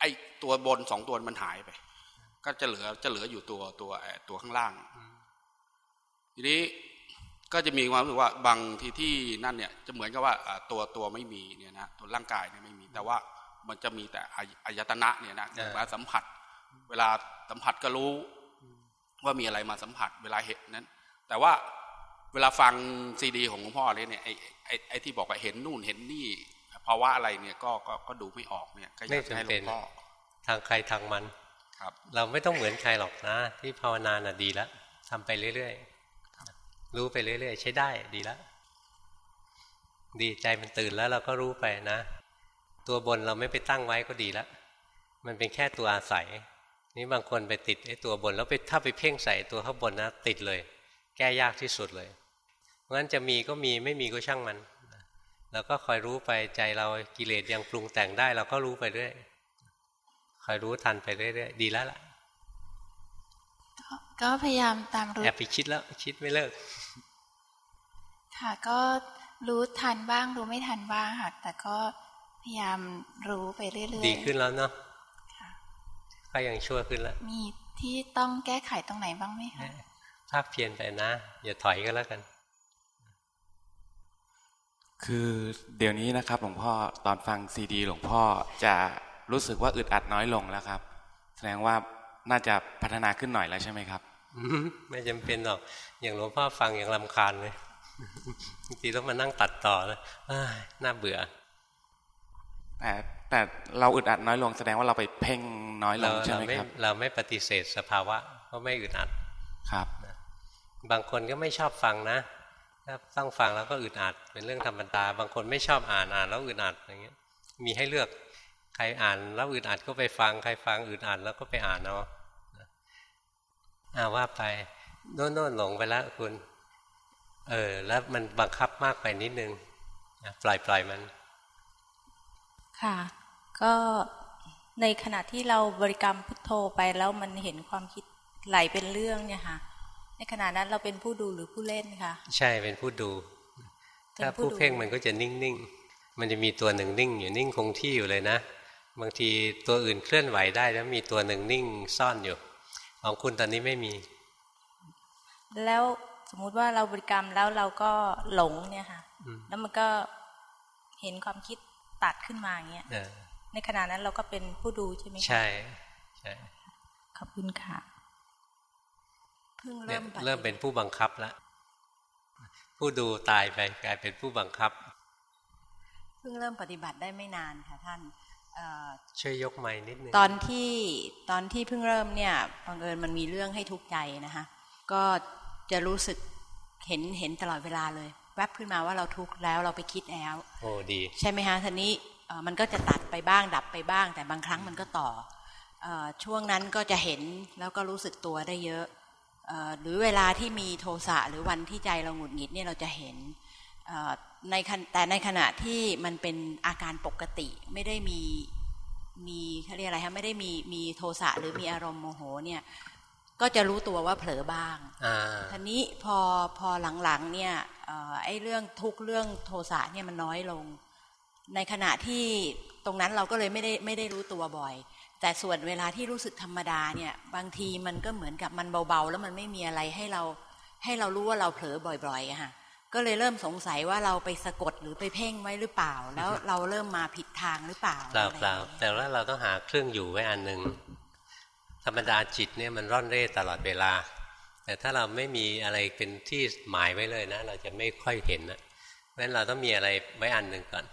ไอ้ตัวบนสองตัวมันหายไป ก็จะเหลือจะเหลืออยู่ตัวตัวตัวข้างล่าง ทีนี้ก็จะมีความรู้สึกว่าบางที่ที่นั่นเนี่ย จะเหมือนกับว่าตัวตัวไม่มีเนี่ยนะตัวร่างกายเนี่ยไม่มี แต่ว่า มันจะมีแต่อายตนะเนี่ยนะมาสัมผัส เวลาสัมผัสก็รู้ ว่ามีอะไรมาสัมผัสเวลาเห็นนั้น แต่ว่าเวลาฟังซีดี ของหลวงพ่อเนี่ยไอ้ไอ้ไอ้ที่บอกว่าเห็นนู่นเห็นนี่ภาวะอะไรเนี่ยก็ก็ก็ดูไม่ออกเนี่ย ก็อยากให้หลวงพ่อ
ทางใครทางมันครับ เราไม่ต้องเหมือนใครหรอกนะ ที่ภาวนาน่ะดีแล้วทำไปเรื่อยๆรู้ไปเรื่อยๆ ใช้ได้ดีแล้วดีใจมันตื่นแล้วเราก็รู้ไปนะ ตัวบนเราไม่ไปตั้งไว้ก็ดีแล้วมันเป็นแค่ตัวอาศัย นี่บางคนไปติดไอ้ตัวบนแล้วไปถ้าไปเพ่งใส่ตัวข้างบนนะติดเลย แก้ยากที่สุดเลยเพราะฉะนั้นจะมีก็มีไม่มีก็ช่างมันเราก็คอยรู้ไปใจเรากิเลสยังปรุงแต่งได้ เราก็รู้ไปเรื่อยคอยรู้ทันไปเรื่อยๆดีแล้วล่ะ
ก็พยายามตามรู้
แอบไปคิดแล้วคิดไม่เลิก
ค่ะก็รู้ทันบ้างรู้ไม่ทันบ้างค่ะแต่ก็ พยายามรู้ไปเรื่อยๆ
ดีขึ้นแล้วเนาะก็ยังชั่วขึ้นแล้ว
มีที่ต้องแก้ไขตรงไหนบ้างไหมคะ
ภาคเพียนไปนะ อย่าถอยก็แล้วกัน
คือเดี๋ยวนี้นะครับหลวงพ่อตอนฟังซีดี หลวงพ่อจะรู้สึกว่าอึดอัดน้อยลงแล้วครับ แสดงว่าน่าจะพัฒนาขึ้นหน่อยแล้วใช่ไหมครับ
ไม่จำเป็นหรอก อย่างหลวงพ่อฟังอย่างลำคาญเลยบางทีต้องมานั่งตัดต่อแล้วน่าเบื่อ
แต่แต่เราอึดอัดน้อยลงแสดงว่าเราไปเพ่งน้อยลงใช่ไหมครับ
เราไม่ปฏิเสธสภาวะเพราะไม่อึดอัด
ครับ
บางคนก็ไม่ชอบฟังนะถ้าต้องฟังแล้วก็อึดอัดเป็นเรื่องธรรมดา บางคนไม่ชอบอ่านอ่านแล้วอึดอัดอย่างเงี้ย มีให้เลือกใครอ่านแล้วอึดอัดก็ไปฟังใครฟังอึดอัดแล้วก็ไปอ่านเอาอาว่าไปโน่นโน่นหลงไปแล้วคุณ เออ แล้วมันบังคับมากไปนิดนึงปล่อยปล่อยมัน
ค่ะ ก็ในขณะที่เราบริกรรมพุทโธไปแล้วมันเห็นความคิดไหลเป็นเรื่องเนี่ยค่ะ ในขณะนั้นเราเป็นผู้ดูหรือผู้เล่นคะ
ใช่เป็นผู้ดู ถ้าผู้เพ่งมันก็จะนิ่งๆ มันจะมีตัวหนึ่งนิ่งอยู่นิ่งคงที่อยู่เลยนะ บางทีตัวอื่นเคลื่อนไหวได้แล้วมีตัวหนึ่งนิ่งซ่อนอยู่ ของคุณตอนนี้ไม่มี
แล้วสมมุติว่าเราบริกรรมแล้วเราก็หลงเนี่ยค่ะ แล้วมันก็เห็นความคิด ตัดขึ้นมาอย่างเงี้ยในขณะนั้นเราก็เป็นผู้ดูใช่ไหม
ใช่ใช่
ขอบคุณค่ะ
เพิ่งเริ่มเริ่มเป็นผู้บังคับแล้วผู้ดูตายไปกลายเป็นผู้บังคับ
เพิ่งเริ่มปฏิบัติได้ไม่นานค่ะท่าน
ช่วยยกไม้นิดนึง
ตอนที่ตอนที่เพิ่งเริ่มเนี่ยบังเอิญมันมีเรื่องให้ทุกข์ใจนะคะก็จะรู้สึกเห็นเห็นตลอดเวลาเลย แวบขึ้นมาว่าเราทุกข์แล้วเราไปคิดแล้ว
โอ้ดี
ใช่ไหมฮะทีนี้มันก็จะตัดไปบ้างดับไปบ้าง แต่บางครั้งมันก็ต่อช่วงนั้นก็จะเห็นแล้วก็รู้สึกตัวได้เยอะหรือเวลาที่มีโทสะหรือวันที่ใจเราหงุดหงิดเนี่ยเราจะเห็นในแต่ในขณะที่มันเป็นอาการปกติไม่ได้มีมีเขาเรียกอะไรฮะไม่ได้มีมีโทสะหรือมีอารมณ์โมโหเนี่ย ก็จะรู้ตัวว่าเผลอบ้างทีนี้พอพอหลังๆเนี่ยไอ้เรื่องทุกเรื่องโทสะเนี่ยมันน้อยลง ในขณะที่ตรงนั้นเราก็เลยไม่ได้ไม่ได้รู้ตัวบ่อย แต่ส่วนเวลาที่รู้สึกธรรมดาเนี่ย บางทีมันก็เหมือนกับมันเบาๆ แล้วมันไม่มีอะไรให้เราให้เรารู้ว่าเราเผลอบ่อยๆอะค่ะก็เลยเริ่มสงสัยว่าเราไปสะกดหรือไปเพ่งไว้หรือเปล่า แล้วเราเริ่มมาผิดทางหรือเปล่า
เปล่าเปล่าแต่ว่าเราต้องหาเครื่องอยู่ไว้อันหนึ่ง ธรรมดาจิตเนี่ยมันร่อนเร่ตลอดเวลา แต่ถ้าเราไม่มีอะไรเป็นที่หมายไว้เลยนะ เราจะไม่ค่อยเห็นนะเพราะฉะนั้นเราต้องมีอะไรไว้อันหนึ่งก่อน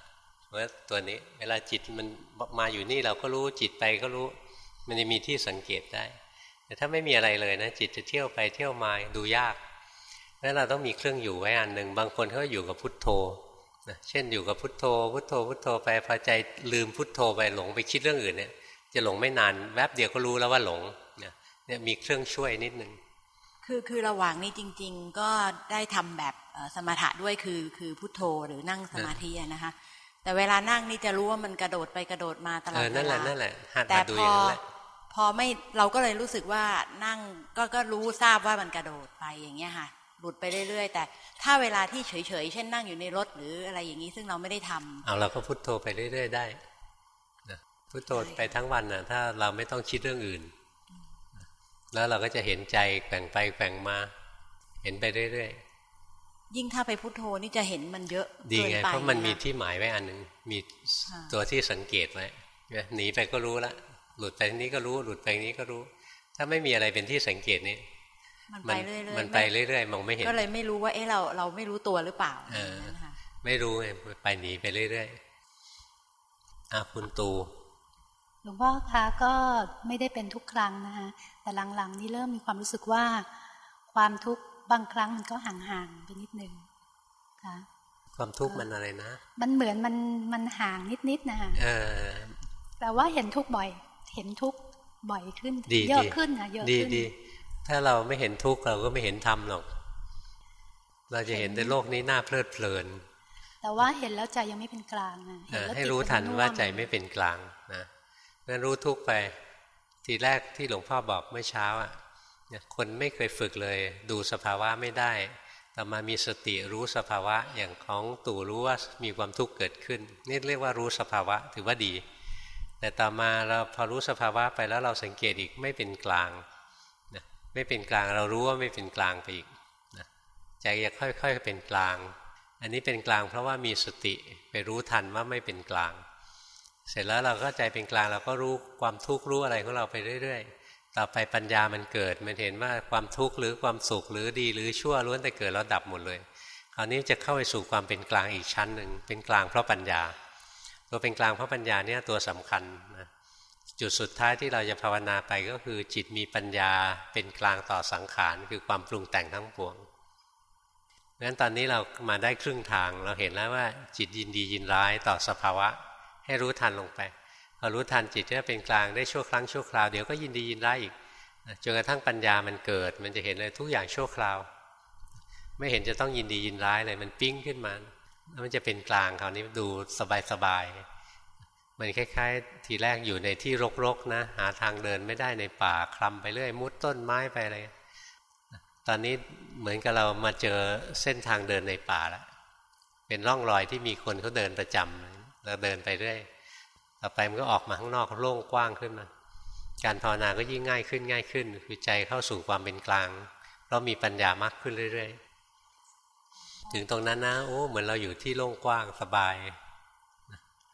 ว่าตัวนี้ เวลาจิตมันมาอยู่นี่เราก็รู้จิตไปก็รู้ มันจะมีที่สังเกตได้ แต่ถ้าไม่มีอะไรเลยนะ จิตจะเที่ยวไปเที่ยวมาดูยากนั้นเราต้องมีเครื่องอยู่ไว้อันหนึ่งบางคนเขาอยู่กับพุทโธนะเช่นอยู่กับพุทโธ พุทโธพุทโธไปพอใจลืมพุทโธไปหลงไปคิดเรื่องอื่นเนี่ย จะหลงไม่นานแวบเดียวก็รู้แล้วว่าหลงเนี่ยมีเครื่องช่วยนิดนึง
คือคือระหว่างนี้จริง ๆ ก็ได้ทำแบบสมถะด้วยคือคือพุทโธหรือนั่งสมาธินะคะแต่เวลานั่งนี่จะรู้ว่ามันกระโดดไปกระโดดมาตลอดเวลานั่นแหละนั่นแหละแต่พอพอไม่เราก็เลยรู้สึกว่านั่งก็ก็รู้ทราบว่ามันกระโดดไปอย่างเงี้ยค่ะ หลุดไปเรื่อยๆ แต่ถ้าเวลาที่เฉยๆเช่นนั่งอยู่ในรถหรืออะไรอย่างนี้ซึ่งเราไม่ได้ทำ
เอาเราก็พุทโธไปเรื่อย ๆ ได้ พุทโธไปทั้งวันน่ะถ้าเราไม่ต้องคิดเรื่องอื่น แล้วเราก็จะเห็นใจแกว่งไปแกว่งมา เห็นไปเรื่อย
ๆ ยิ่งถ้าไปพุทโธนี่จะเห็นมันเยอะ
ดีไงเพราะมันมีที่หมายไว้อันหนึ่งมีตัวที่สังเกตไว้หนีไปก็รู้ละหลุดไปนี้ก็รู้หลุดไปนี้ก็รู้ ถ้าไม่มีอะไรเป็นที่สังเกตนี่
มันไปเรื่อยๆ
มันไปเรื่อยๆมองไม่เห็น
ก็เลยไม่รู้ว่าเอ๊ะเราเราไม่รู้ตัวหรือเปล่าเออ
ไม่รู้ไงไปหนีไปเรื่อยๆอาคุณตู
หลวงพ่อคะก็ไม่ได้เป็นทุกครั้งนะคะแต่หลังๆ นี่เริ่มมีความรู้สึกว่า ความทุกข์บางครั้งมันก็ห่างๆไปนิดนึงค่ะ
ความทุกข์มันอะไรนะ
มันเหมือนมันมันห่างนิดๆนะคะแต่ว่าเห็นทุกบ่อย เห็นทุกบ่อยขึ้น เยอะขึ้นนะเยอะขึ้นดี
ถ้าเราไม่เห็นทุกข์เราก็ไม่เห็นธรรมหรอก เราจะเห็นในโลกนี้น่าเพลิดเพลิน
แต่ว่าเห็นแล้วใจยังไม่เป็นกลางนะ
ให้รู้ทันว่าใจไม่เป็นกลางนะ งั้นรู้ทุกไป ทีแรกที่หลวงพ่อบอกเมื่อเช้าอะคนไม่เคยฝึกเลย ดูสภาวะไม่ได้ แต่มามีสติรู้สภาวะอย่างของตู่รู้ว่ามีความทุกข์เกิดขึ้น นี่เรียกว่ารู้สภาวะถือว่าดี แต่ต่อมาเราพอรู้สภาวะไปแล้วเราสังเกตอีกไม่เป็นกลางนะไม่เป็นกลางเรารู้ว่าไม่เป็นกลางไปอีกนะใจจะค่อยๆเป็นกลาง อันนี้เป็นกลางเพราะว่ามีสติไปรู้ทันว่าไม่เป็นกลาง เสร็จแล้วเราก็ใจเป็นกลางเราก็รู้ความทุกข์รู้อะไรของเราไปเรื่อย ๆ ต่อไปปัญญามันเกิดมันเห็นว่าความทุกข์หรือความสุขหรือดีหรือชั่วล้วนแต่เกิดแล้วดับหมดเลย คราวนี้จะเข้าไปสู่ความเป็นกลางอีกชั้นหนึ่งเป็นกลางเพราะปัญญา ตัวเป็นกลางเพราะปัญญาเนี่ยตัวสำคัญนะจุดสุดท้ายที่เราจะภาวนาไปก็คือ จิตมีปัญญาเป็นกลางต่อสังขารคือความปรุงแต่งทั้งปวงงั้นตอนนี้เรามาได้ครึ่งทางเราเห็นแล้วว่าจิตยินดียินร้ายต่อสภาวะ ให้รู้ทันลงไปพอรู้ทันจิตที่เป็นกลางได้ชั่วครั้งชั่วคราวเดี๋ยวก็ยินดียินร้ายอีกจนกระทั่งปัญญามันเกิด มันจะเห็นเลยทุกอย่างชั่วคราว ไม่เห็นจะต้องยินดียินร้ายเลยมันปิ้งขึ้นมาแล้วมันจะเป็นกลางคราวนี้ดูสบายสบายมันคล้ายๆ ทีแรกอยู่ในที่รกๆนะ หาทางเดินไม่ได้ในป่าคลำไปเรื่อยมุดต้นไม้ไปอะไรตอนนี้เหมือนกับเรามาเจอเส้นทางเดินในป่าแล้วเป็นร่องรอยที่มีคนเขาเดินประจำ เราเดินไปเรื่อยต่อไปมันก็ออกมาข้างนอกโล่งกว้างขึ้นมา การภาวนาก็ยิ่งง่ายขึ้นง่ายขึ้น คือใจเข้าสู่ความเป็นกลาง เพราะมีปัญญามากขึ้นเรื่อยๆ ถึงตรงนั้นนะโอ้เหมือนเราอยู่ที่โล่งกว้างสบาย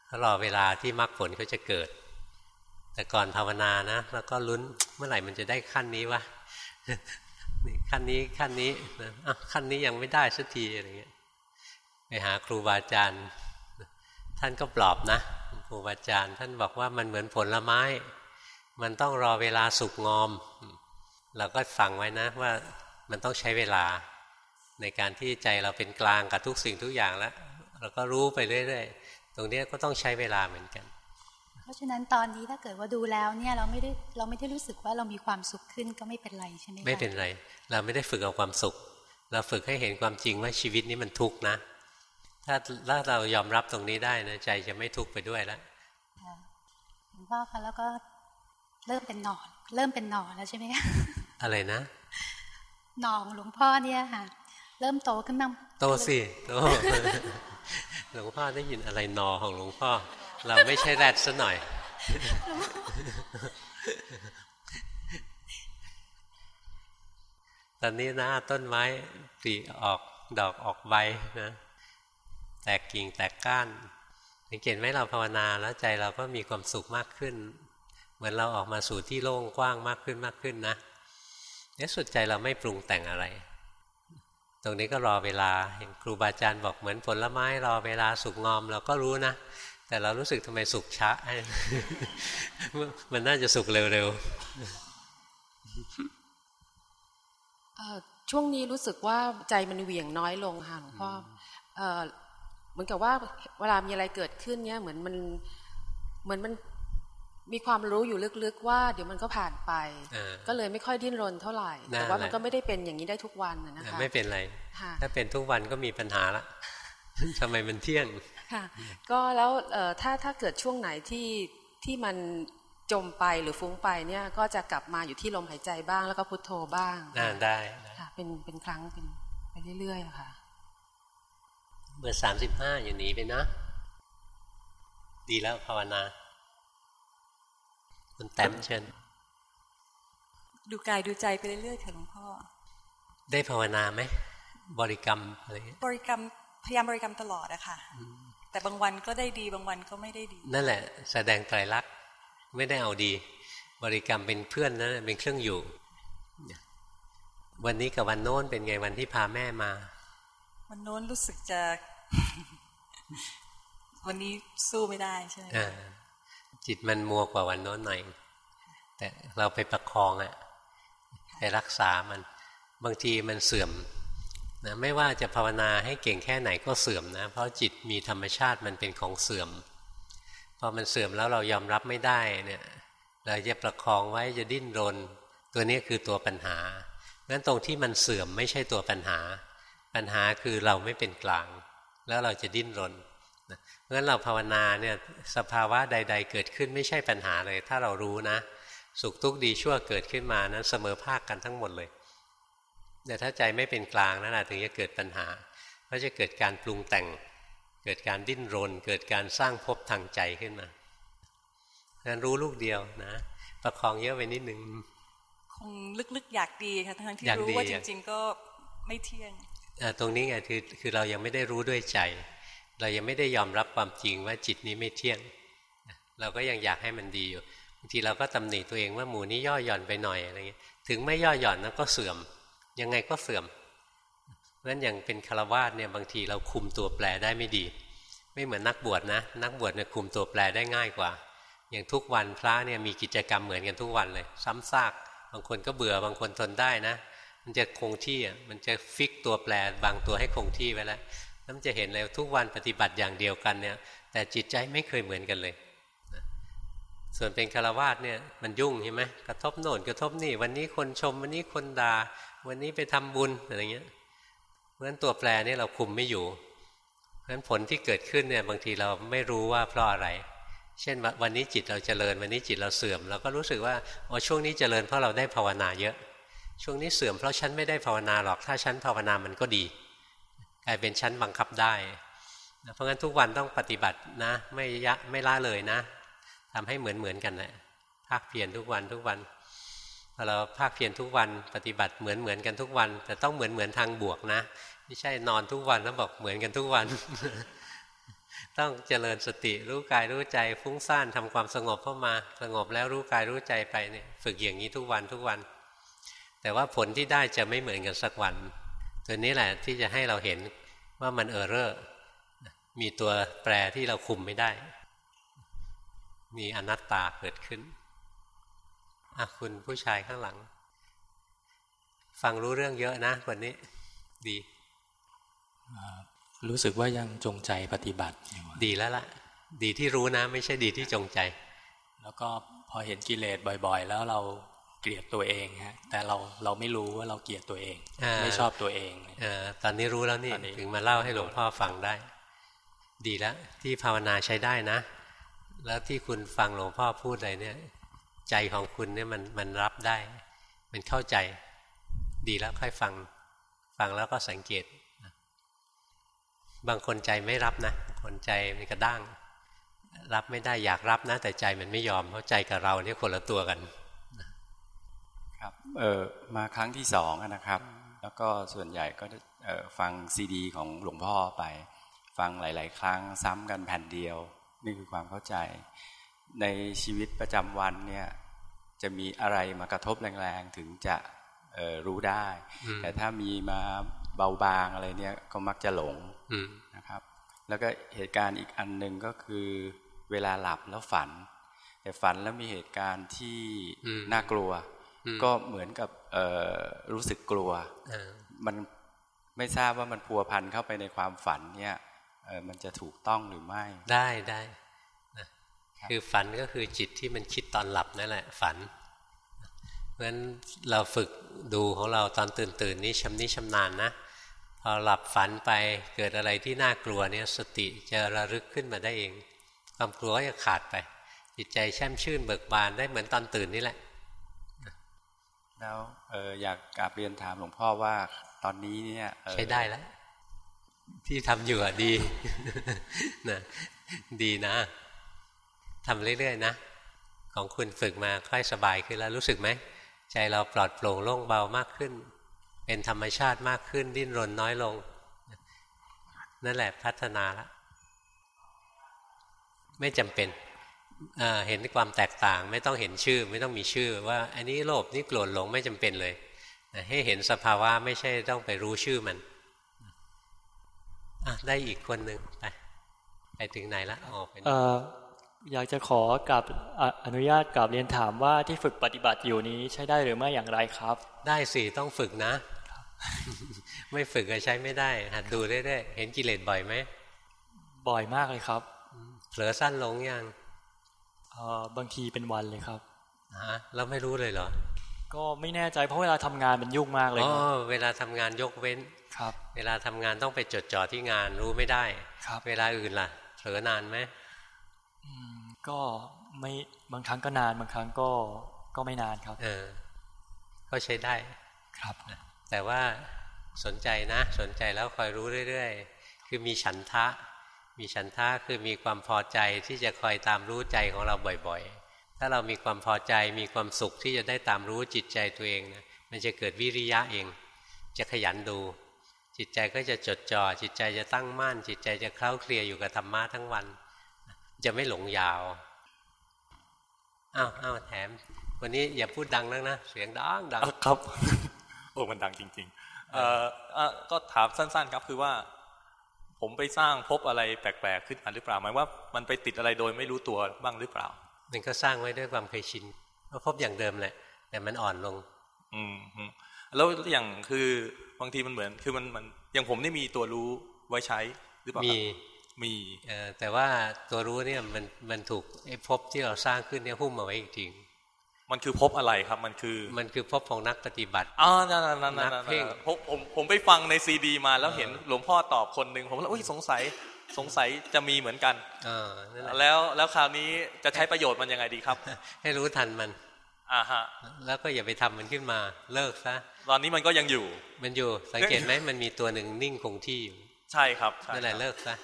ถ้ารอเวลาที่มรรคผลเขาจะเกิด แต่ก่อนภาวนานะ แล้วก็ลุ้นเมื่อไหร่มันจะได้ขั้นนี้วะขั้นนี้ขั้นนี้นะขั้นนี้ยังไม่ได้สักทีอะไรเงี้ยไปหาครูบาอาจารย์ ท่านก็ปลอบนะครูบาอาจารย์ ท่านบอกว่ามันเหมือนผลไม้ มันต้องรอเวลาสุกงอม เราก็ฟังไว้นะว่ามันต้องใช้เวลา ในการที่ใจเราเป็นกลางกับทุกสิ่งทุกอย่างแล้ว เราก็รู้ไปเรื่อยๆ ตรงนี้ก็ต้องใช้เวลาเหมือนกัน
เพราะฉะนั้นตอนนี้ถ้าเกิดว่าดูแล้วเนี่ยเราไม่ได้เราไม่ได้รู้สึกว่าเรามีความสุขขึ้นก็ไม่เป็นไรใช่ไหม
ไม่เป็นไร เราไม่ได้ฝึกเอาความสุข เราฝึกให้เห็นความจริงว่าชีวิตนี้มันทุกข์นะ ถ้าถ้าเรายอมรับตรงนี้ได้นะใจจะไม่ทุกข์ไปด้วยแล้ว
หลวงพ่อคะแล้วก็เริ่มเป็นหนอน เริ่มเป็นหนอนแล้วใช่ไหมคะ
อะไรนะ
หนองหลวงพ่อเนี่ยค่ะ เริ่มโตขึ้นมา
โตสิโตหลวงพ่อได้ยินอะไรนอของหลวงพ่อ เราไม่ใช่แรดซะหน่อย ตอนนี้นะต้นไม้ปลีออกดอกออกใบนะ แตกกิ่งแตกก้านสังเกตไหมเราภาวนาแล้วใจเราก็มีความสุขมากขึ้น เหมือนเราออกมาสู่ที่โล่งกว้างมากขึ้นมากขึ้นนะเนี่ยสุดใจเราไม่ปรุงแต่งอะไร ตรงนี้ก็รอเวลาเห็นครูบาอาจารย์บอกเหมือนผลไม้รอเวลาสุกงอมเราก็รู้นะ แต่เรารู้สึกทำไมสุกช้ามันน่าจะสุกเร็ว
ๆช่วงนี้รู้สึกว่าใจมันเหวี่ยงน้อยลงค่ะหลวงพ่อเห มือนกับว่าเวลามีอะไรเกิดขึ้นเนี้ยเหมือนมันเหมือนมันมีความรู้อยู่ลึกๆว่า เดี๋ยวมันก็ผ่านไป ก็เลยไม่ค่อยดิ้นรนเท่าไหร่ แต่ว่ามันก็ไม่ได้เป็นอย่างนี้ได้ทุกวันนะคะ
ไม่เป็นไร ถ้าเป็นทุกวันก็มีปัญหาละทำไมมันเที่ยง
ค่ะ ก็แล้วถ้าถ้าเกิดช่วงไหนที่ที่มันจมไปหรือฟุ้งไปเนี่ย ก็จะกลับมาอยู่ที่ลมหายใจบ้าง แล้วก็พุทโธบ้าง
ได้
ค่ะเป็นเป็นครั้งเป็นไปเรื่อยๆค่ะ
เบอร์สามสิบห้าอย่าหนีไปนะ ดีแล้วภาวนาคุณแต้มเชิญ
ดูกายดูใจไปเรื่อยๆค่ะหลวงพ่อ
ได้ภาวนาไหม บริกรรมอะไร
บริกรรมพยายามบริกรรมตลอดอะค่ะ แต่บางวันก็ได้ดีบางวันก็ไม่ได้ดี
นั่นแหละ แสดงไตรลักษณ์ไม่ได้เอาดี บริกรรมเป็นเพื่อนนะเป็นเครื่องอยู่ วันนี้กับวันโน้นเป็นไงวันที่พาแม่มา
วันโน้นรู้สึกจะ วันนี้สู้ไม่ได้ใช่ไหม
จิตมันมัวกว่าวันโน้นหน่อย แต่เราไปประคองอะไปรักษามัน บางทีมันเสื่อมนะไม่ว่าจะภาวนาให้เก่งแค่ไหนก็เสื่อมนะ เพราะจิตมีธรรมชาติมันเป็นของเสื่อม พอมันเสื่อมแล้วเรายอมรับไม่ได้เนี่ย เราจะประคองไว้จะดิ้นรน ตัวนี้คือตัวปัญหางั้นตรงที่มันเสื่อมไม่ใช่ตัวปัญหา ปัญหาคือเราไม่เป็นกลาง แล้วเราจะดิ้นรนเพราะฉะนั้นเราภาวนาเนี่ยสภาวะใด ๆ เกิดขึ้นไม่ใช่ปัญหาเลย ถ้าเรารู้นะ สุขทุกข์ดีชั่วเกิดขึ้นมานั้นเสมอภาคกันทั้งหมดเลยแต่ถ้าใจไม่เป็นกลางนั่นแหละถึงจะเกิดปัญหาก็จะเกิดการปรุงแต่ง เกิดการดิ้นรน เกิดการสร้างภพทางใจขึ้นมาการรู้ลูกเดียวนะ ประคองเยอะไปนิดนึง
คงลึกๆอยากดีค่ะทั้งที่รู้ว่าจริงๆก็ไม่เที่ยง
ตรงนี้ไงคือคือเรายังไม่ได้รู้ด้วยใจ เรายังไม่ได้ยอมรับความจริงว่าจิตนี้ไม่เที่ยง เราก็ยังอยากให้มันดีอยู่บางทีเราก็ตำหนิตัวเองว่าหมูนี้ย่อหย่อนไปหน่อยอะไรเงี้ยถึงไม่ย่อหย่อนนั้นก็เสื่อม ยังไงก็เสื่อมเพราะฉะนั้นอย่างเป็นคารวาสเนี่ยบางทีเราคุมตัวแปรได้ไม่ดี ไม่เหมือนนักบวชนะ นักบวชเนี่ยคุมตัวแปรได้ง่ายกว่า อย่างทุกวันพระเนี่ยมีกิจกรรมเหมือนกันทุกวันเลย ซ้ำซากบางคนก็เบื่อบางคนทนได้นะ มันจะคงที่อะมันจะฟิกตัวแปรบางตัวให้คงที่ไว้แล้วแล้วมันจะเห็นเลยทุกวันปฏิบัติอย่างเดียวกันเนี่ย แต่จิตใจไม่เคยเหมือนกันเลยส่วนเป็นคารวาสเนี่ยมันยุ่งใช่ไหมกระทบโน่นกระทบนี่ วันนี้คนชม วันนี้คนด่าวันนี้ไปทำบุญอะไรเงี้ยเพราะฉะนั้นตัวแปรนี่เราคุมไม่อยู่เพราะฉะนั้นผลที่เกิดขึ้นเนี่ยบางทีเราไม่รู้ว่าเพราะอะไร เช่นวันนี้จิตเราเจริญ วันนี้จิตเราเสื่อม เราก็รู้สึกว่าอ๋อช่วงนี้เจริญเพราะเราได้ภาวนาเยอะ ช่วงนี้เสื่อมเพราะฉันไม่ได้ภาวนาหรอก ถ้าฉันภาวนามันก็ดี กลายเป็นฉันบังคับได้ เพราะงั้นทุกวันต้องปฏิบัตินะ ไม่ยะไม่ละเลยนะทำให้เหมือนเหมือนกันแหละภาคเพียรทุกวันทุกวันพอเราภาคเพียรทุกวันปฏิบัติเหมือนเหมือนกันทุกวัน แต่ต้องเหมือนเหมือนทางบวกนะ ไม่ใช่นอนทุกวันแล้วบอกเหมือนกันทุกวัน ต้องเจริญสติรู้กายรู้ใจฟุ้งซ่านทำความสงบเข้ามา สงบแล้วรู้กายรู้ใจไปเนี่ยฝึกอย่างนี้ทุกวันทุกวัน แต่ว่าผลที่ได้จะไม่เหมือนกันสักวัน ตัวนี้แหละที่จะให้เราเห็นว่ามันเออร์เรอร์มีตัวแปรที่เราคุมไม่ได้ มีอนัตตาเกิดขึ้นอะคุณผู้ชายข้างหลัง ฟังรู้เรื่องเยอะนะวันนี้ ดี
รู้สึกว่ายังจงใจปฏิบัติอยู่
ดีแล้วล่ะ ดีที่รู้นะ ไม่ใช่ดีที่จงใจ
แล้วก็พอเห็นกิเลสบ่อย ๆ แล้วเรา เกลียดตัวเองฮะแต่เราเราไม่รู้ว่าเราเกลียดตัวเอง ไม่ชอบตัวเอง
อตอนนี้รู้แล้วนี่ถึงมาเล่าให้หลวงพ่อฟังได้ ดีแล้วที่ภาวนาใช้ได้นะ แล้วที่คุณฟังหลวงพ่อพูดอะไรเนี่ย ใจของคุณเนี่ยมันมันรับได้ มันเข้าใจ ดีแล้วค่อยฟัง ฟังแล้วก็สังเกต บางคนใจไม่รับนะคนใจมันกระด้าง รับไม่ได้อยากรับนะ แต่ใจมันไม่ยอมเพราะใจกับเราเนี่ยคนละตัวกัน
ครับเออมาครั้งที่สองนะครับ แล้วก็ส่วนใหญ่ก็ฟังซีดี ของหลวงพ่อไป ฟังหลาย ๆ ครั้งซ้ำกันแผ่นเดียว นี่คือความเข้าใจ ในชีวิตประจำวันเนี่ยจะมีอะไรมากระทบแรงๆ ถึงจะรู้ได้ แต่ถ้ามีมาเบาบางอะไรเนี่ยก็มักจะหลงนะครับ แล้วก็เหตุการณ์อีกอันหนึ่งก็คือ เวลาหลับแล้วฝัน แต่ฝันแล้วมีเหตุการณ์ที่น่ากลัว ก็เหมือนกับรู้สึกกลัวมันไม่ทราบว่ามันพัวพันเข้าไปในความฝันเนี่ยมันจะถูกต้องหรือไม่
ได้ได้คือฝันก็คือจิตที่มันคิดตอนหลับนั่นแหละ ฝันเพราะฉะนั้นเราฝึกดูของเราตอนตื่นตื่นนี้ชำนิชำนาญนะพอหลับฝันไปเกิดอะไรที่น่ากลัวเนี่ยสติจะระลึกขึ้นมาได้เอง ความกลัวก็จะขาดไป จิตใจแช่มชื่นเบิกบานได้เหมือนตอนตื่นนี่แหละ
แล้วเอออยากกราบเรียนถามหลวงพ่อว่าตอนนี้เนี่ย
ใช้ได้แล้ว ที่ทำอยู่อะดีนะดีนะทำเรื่อยๆนะของคุณฝึกมาค่อยสบายขึ้นแล้วรู้สึกไหมใจเราปลอดโปร่งโล่งเบามากขึ้น เป็นธรรมชาติมากขึ้น ดิ้นรนน้อยลง นั่นแหละพัฒนาละไม่จำเป็น เห็นความแตกต่างไม่ต้องเห็นชื่อ ไม่ต้องมีชื่อ ว่าอันนี้โลภนี่โกรธหลงไม่จำเป็นเลยให้เห็นสภาวะไม่ใช่ต้องไปรู้ชื่อมันได้อีกคนหนึ่งไปไปถึงไหนละออกไป
อยากจะขอกับอนุญาตกับเรียนถามว่าที่ฝึกปฏิบัติอยู่นี้ใช้ได้หรือไม่อย่างไรครับ
ได้สิต้องฝึกนะ ไม่ฝึกก็ใช้ไม่ได้ หัดดูเรื่อยๆเห็นกิเลสบ่อยไหม
บ่อยมากเลยครับ
เผลอสั้นลงยัง
บางทีเป็นวันเลยครับ
ฮะเราไม่รู้เลยเหรอ
ก็ไม่แน่ใจเพราะเวลาทำงานมันยุ่งมากเลยอ๋
อเวลาทำงานยกเว้น
ครับ
เวลาทำงานต้องไปจดจ่อที่งานรู้ไม่ได้ครับเวลาอื่นล่ะเผลอนานไหม
ก็ไม่บางครั้งก็นานบางครั้งก็ก็ไม่นานครับ
เออ ก็ใช้ได้
ครับ
แต่ว่าสนใจนะ สนใจแล้วคอยรู้เรื่อยๆ คือมีฉันทะ มีฉันทะคือมีความพอใจที่จะคอยตามรู้ใจของเราบ่อยๆ ถ้าเรามีความพอใจมีความสุขที่จะได้ตามรู้จิตใจตัวเองนะมันจะเกิดวิริยะเอง จะขยันดู จิตใจก็จะจดจอ่อจิตใจจะตั้งมั่น จิตใจจะเคล้าเคลียอยู่กับธรรมะทั้งวัน จะไม่หลงยาวอ้าวอ้าวแถม วันนี้อย่าพูดดังนักนะเสียงดังดัง
ครับโอ้มันดังจริง ๆ เอ่อก็ถามสั้น ๆ ครับคือว่า ผมไปสร้างพบอะไรแปลกๆขึ้นมาหรือเปล่าหมายว่ามันไปติดอะไรโดยไม่รู้ตัวบ้างหรือเปล่า
มันก็สร้างไว้ด้วยความเคยชินก็พบอย่างเดิมแหละ แต่มันอ่อนลง
อืมแล้วอย่างคือบางทีมันเหมือน คือมันมันอย่างผมนี่มีตัวรู้ไว้ใช้หรือเปล่า
มี
มี
แต่ว่าตัวรู้เนี่ยมันมันถูกไอ้ภพที่เราสร้างขึ้นเนี่ยหุ้มมาไว้จริง
มันคือพบอะไรครับมันคือ
มันคือพบของนักปฏิบัติ
อ๋อนั่นนั่นนั่นเพ่งผมผมผมไปฟังในซีดี มาแล้วเห็นหลวงพ่อตอบคนหนึ่งผมแล้วโอ้ยสงสัยสงสัยจะมีเหมือนกันแล้วแล้วคราวนี้จะใช้ประโยชน์มันยังไงดีครับ
ให้รู้ทันมัน
อ่าฮะ
แล้วก็อย่าไปทำมันขึ้นมาเลิกซะ
ตอนนี้มันก็ยังอยู่
มันอยู่สังเกตไหมมันมีตัวหนึ่งนิ่งคงที่อยู่
ใช่ครับ
นั่นแหละเลิกซะ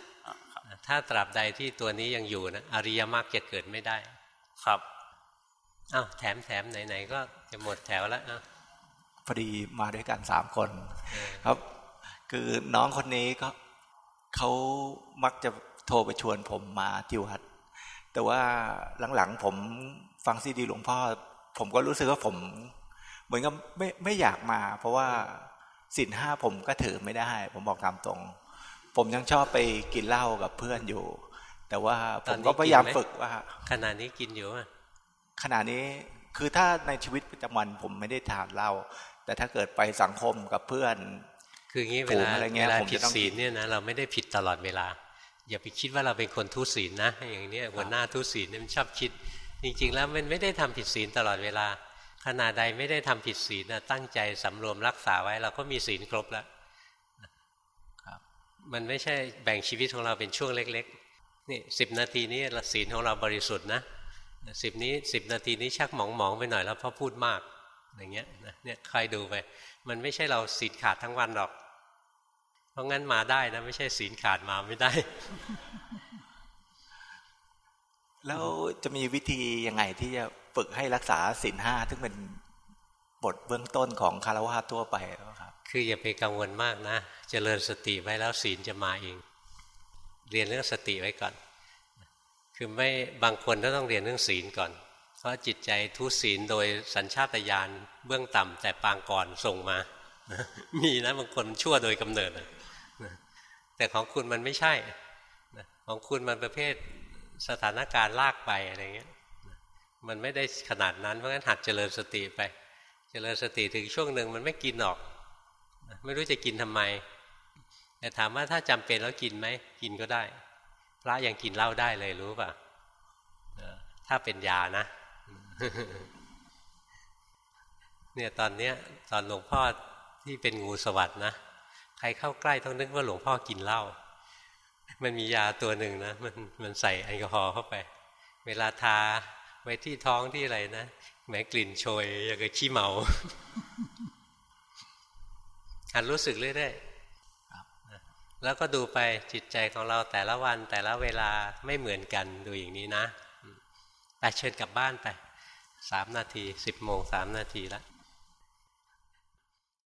ถ้าตราบใดที่ตัวนี้ยังอยู่นะอริยมรรคจะเกิดไม่ได้
ครับ
อ้าวแถมแถมไหนๆก็จะหมดแถวแล้วอะ
พอดีมาด้วยกันสามคน ครับ คือน้องคนนี้ก็เขามักจะโทรไปชวนผมมาที่วัดแต่ว่าหลังๆผมฟังซีดีหลวงพ่อ ผมก็รู้สึกว่าผม เหมือนกับไม่ไม่อยากมา เพราะว่าสินห้าผมก็ถือไม่ได้ ผมบอกตามตรง ผมยังชอบไปกินเหล้ากับเพื่อนอยู่ แต่ว่าผมก็พยายามฝึกว่า
ขณะนี้กินอยู่อะ
ขณะนี้คือถ้าในชีวิตประจำวันผมไม่ได้ทานเหล้าแต่ถ้าเกิดไปสังคมกับเพื่อน
คืองี้เวลาเวลาผิดศีลเนี่ยนะเราไม่ได้ผิดตลอดเวลา อย่าไปคิดว่าเราเป็นคนทุศีลนะ อย่างนี้หัวหน้าทุศีลเนี่ยมันชอบคิด จริง ๆ แล้วมันไม่ได้ทำผิดศีลตลอดเวลาขณะใดไม่ได้ทำผิดศีลนะตั้งใจสำรวมรักษาไว้เราก็มีศีลครบแล้วมันไม่ใช่แบ่งชีวิตของเราเป็นช่วงเล็ก ๆ นี่สิบนาทีนี้ศีลของเราบริสุทธิ์นะ สิบนี้สิบนาทีนี้ชักหมองหมองไปหน่อยแล้วเพราะพูดมากอย่างเงี้ยเนี่ยคอยดูไป มันไม่ใช่เราศีลขาดทั้งวันหรอก เพราะงั้นมาได้นะไม่ใช่ศีลขาดมาไม่ได้
แล้วจะมีวิธียังไงที่จะฝึกให้รักษาศีลห้าซึ่งเป็นบทเบื้องต้นของคารวะทั่วไปครับ
คืออย่าไปกังวลมากนะจะเจริญสติไว้แล้วศีลจะมาเอง เรียนเรื่องสติไว้ก่อน คือไม่บางคนก็ต้องเรียนเรื่องศีลก่อน เพราะจิตใจทุศีลโดยสัญชาตญาณเบื้องต่ำแต่ปางก่อนส่งมา มีนะบางคนชั่วโดยกำเนิดแต่ของคุณมันไม่ใช่ของคุณมันประเภทสถานการณ์ลากไปอะไรเงี้ยมันไม่ได้ขนาดนั้น เพราะงั้นหัดเจริญสติไป เจริญสติถึงช่วงหนึ่งมันไม่กินออก ไม่รู้จะกินทำไม แต่ถามว่าถ้าจำเป็นแล้วกินไหม กินก็ได้ พระยังกินเหล้าได้เลยรู้ป่ะถ้าเป็นยานะ เนี่ยตอนเนี้ยตอนหลวงพ่อที่เป็นงูสวัสด์นะใครเข้าใกล้ต้องนึกว่าหลวงพ่อกินเหล้ามันมียาตัวหนึ่งนะมันมันใส่แอลกอฮอล์เข้าไป เวลาทาไว้ที่ท้องที่อะไรนะแหมกลิ่นโชยอย่างกับขี้เมาหันรู้สึกเรื่อยๆ แล้วก็ดูไปจิตใจของเราแต่ละวันแต่ละเวลาไม่เหมือนกันดูอย่างนี้นะไปเชิญกลับบ้านไปสามนาทีสิบโมงสามนาทีแล้ว